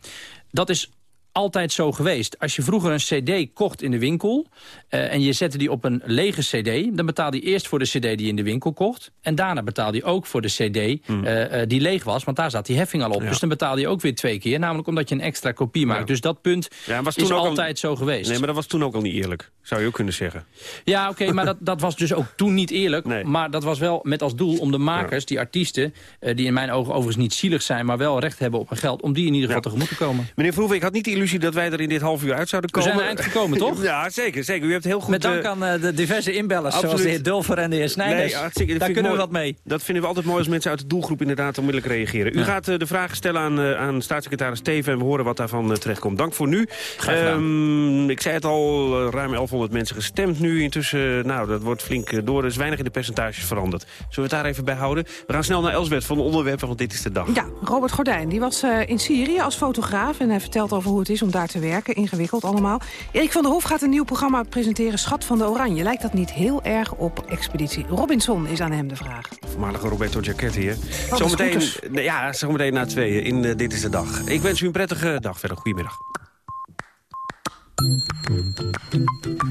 Dat is altijd zo geweest. Als je vroeger een cd kocht in de winkel... Uh, en je zette die op een lege cd... dan betaalde je eerst voor de cd die je in de winkel kocht... en daarna betaalde je ook voor de cd mm. uh, uh, die leeg was... want daar zat die heffing al op. Ja. Dus dan betaalde je ook weer twee keer... namelijk omdat je een extra kopie maakt. Ja. Dus dat punt ja, was is altijd al... zo geweest. Nee, maar dat was toen ook al niet eerlijk. Zou je ook kunnen zeggen. Ja, oké, okay, maar dat, dat was dus ook toen niet eerlijk. Nee. Maar dat was wel met als doel om de makers, die artiesten... die in mijn ogen overigens niet zielig zijn... maar wel recht hebben op hun geld... om die in ieder geval tegemoet te komen. Meneer Verhoeven, ik had niet de illusie dat wij er in dit half uur uit zouden komen. We zijn eind gekomen, toch? ja, zeker, zeker. U hebt heel goed... Met dank aan uh, de diverse inbellers, absoluut. zoals de heer Dulfer en de heer Snijders. Nee, Daar kunnen we wat mee. Dat vinden we altijd mooi als mensen uit de doelgroep inderdaad onmiddellijk reageren. U ja. gaat uh, de vragen stellen aan, uh, aan staatssecretaris Steven en we horen wat daarvan terechtkomt. Dank voor nu. Um, ik zei het al, ruim 1100 mensen gestemd nu. Intussen, nou, dat wordt flink door. Er is weinig in de percentages veranderd. Zullen we het daar even bij houden? We gaan snel naar Elsbeth van de onderwerpen, want dit is de dag. Ja, Robert Gordijn, die was in Syrië als fotograaf... en hij vertelt over hoe het is om daar te werken. Ingewikkeld allemaal. Erik van der Hof gaat een nieuw programma presenteren, Schat van de Oranje. Lijkt dat niet heel erg op Expeditie Robinson, is aan hem de vraag. Voormalige Roberto Giacchetti, hier. Zometeen, ja, zometeen na tweeën in uh, Dit is de Dag. Ik wens u een prettige dag verder. Goedemiddag.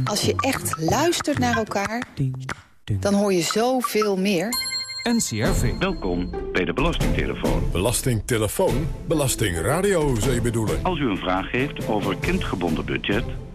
Als je echt luistert naar elkaar, dan hoor je zoveel meer... NCRV. Welkom bij de Belastingtelefoon. Belastingtelefoon? Belastingradio, zou je bedoelen? Als u een vraag heeft over kindgebonden budget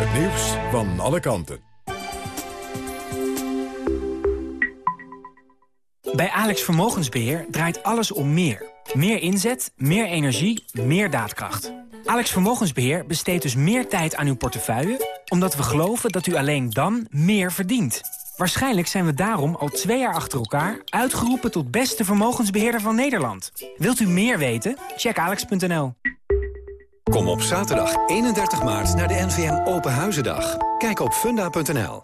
Het nieuws van alle kanten. Bij Alex Vermogensbeheer draait alles om meer. Meer inzet, meer energie, meer daadkracht. Alex Vermogensbeheer besteedt dus meer tijd aan uw portefeuille... omdat we geloven dat u alleen dan meer verdient. Waarschijnlijk zijn we daarom al twee jaar achter elkaar... uitgeroepen tot beste vermogensbeheerder van Nederland. Wilt u meer weten? Check alex.nl. Kom op zaterdag 31 maart naar de NVM Open Huizendag. Kijk op funda.nl.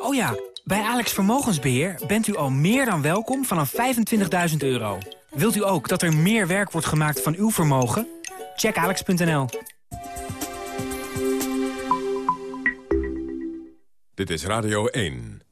Oh ja, bij Alex Vermogensbeheer bent u al meer dan welkom vanaf 25.000 euro. Wilt u ook dat er meer werk wordt gemaakt van uw vermogen? Check alex.nl. Dit is Radio 1.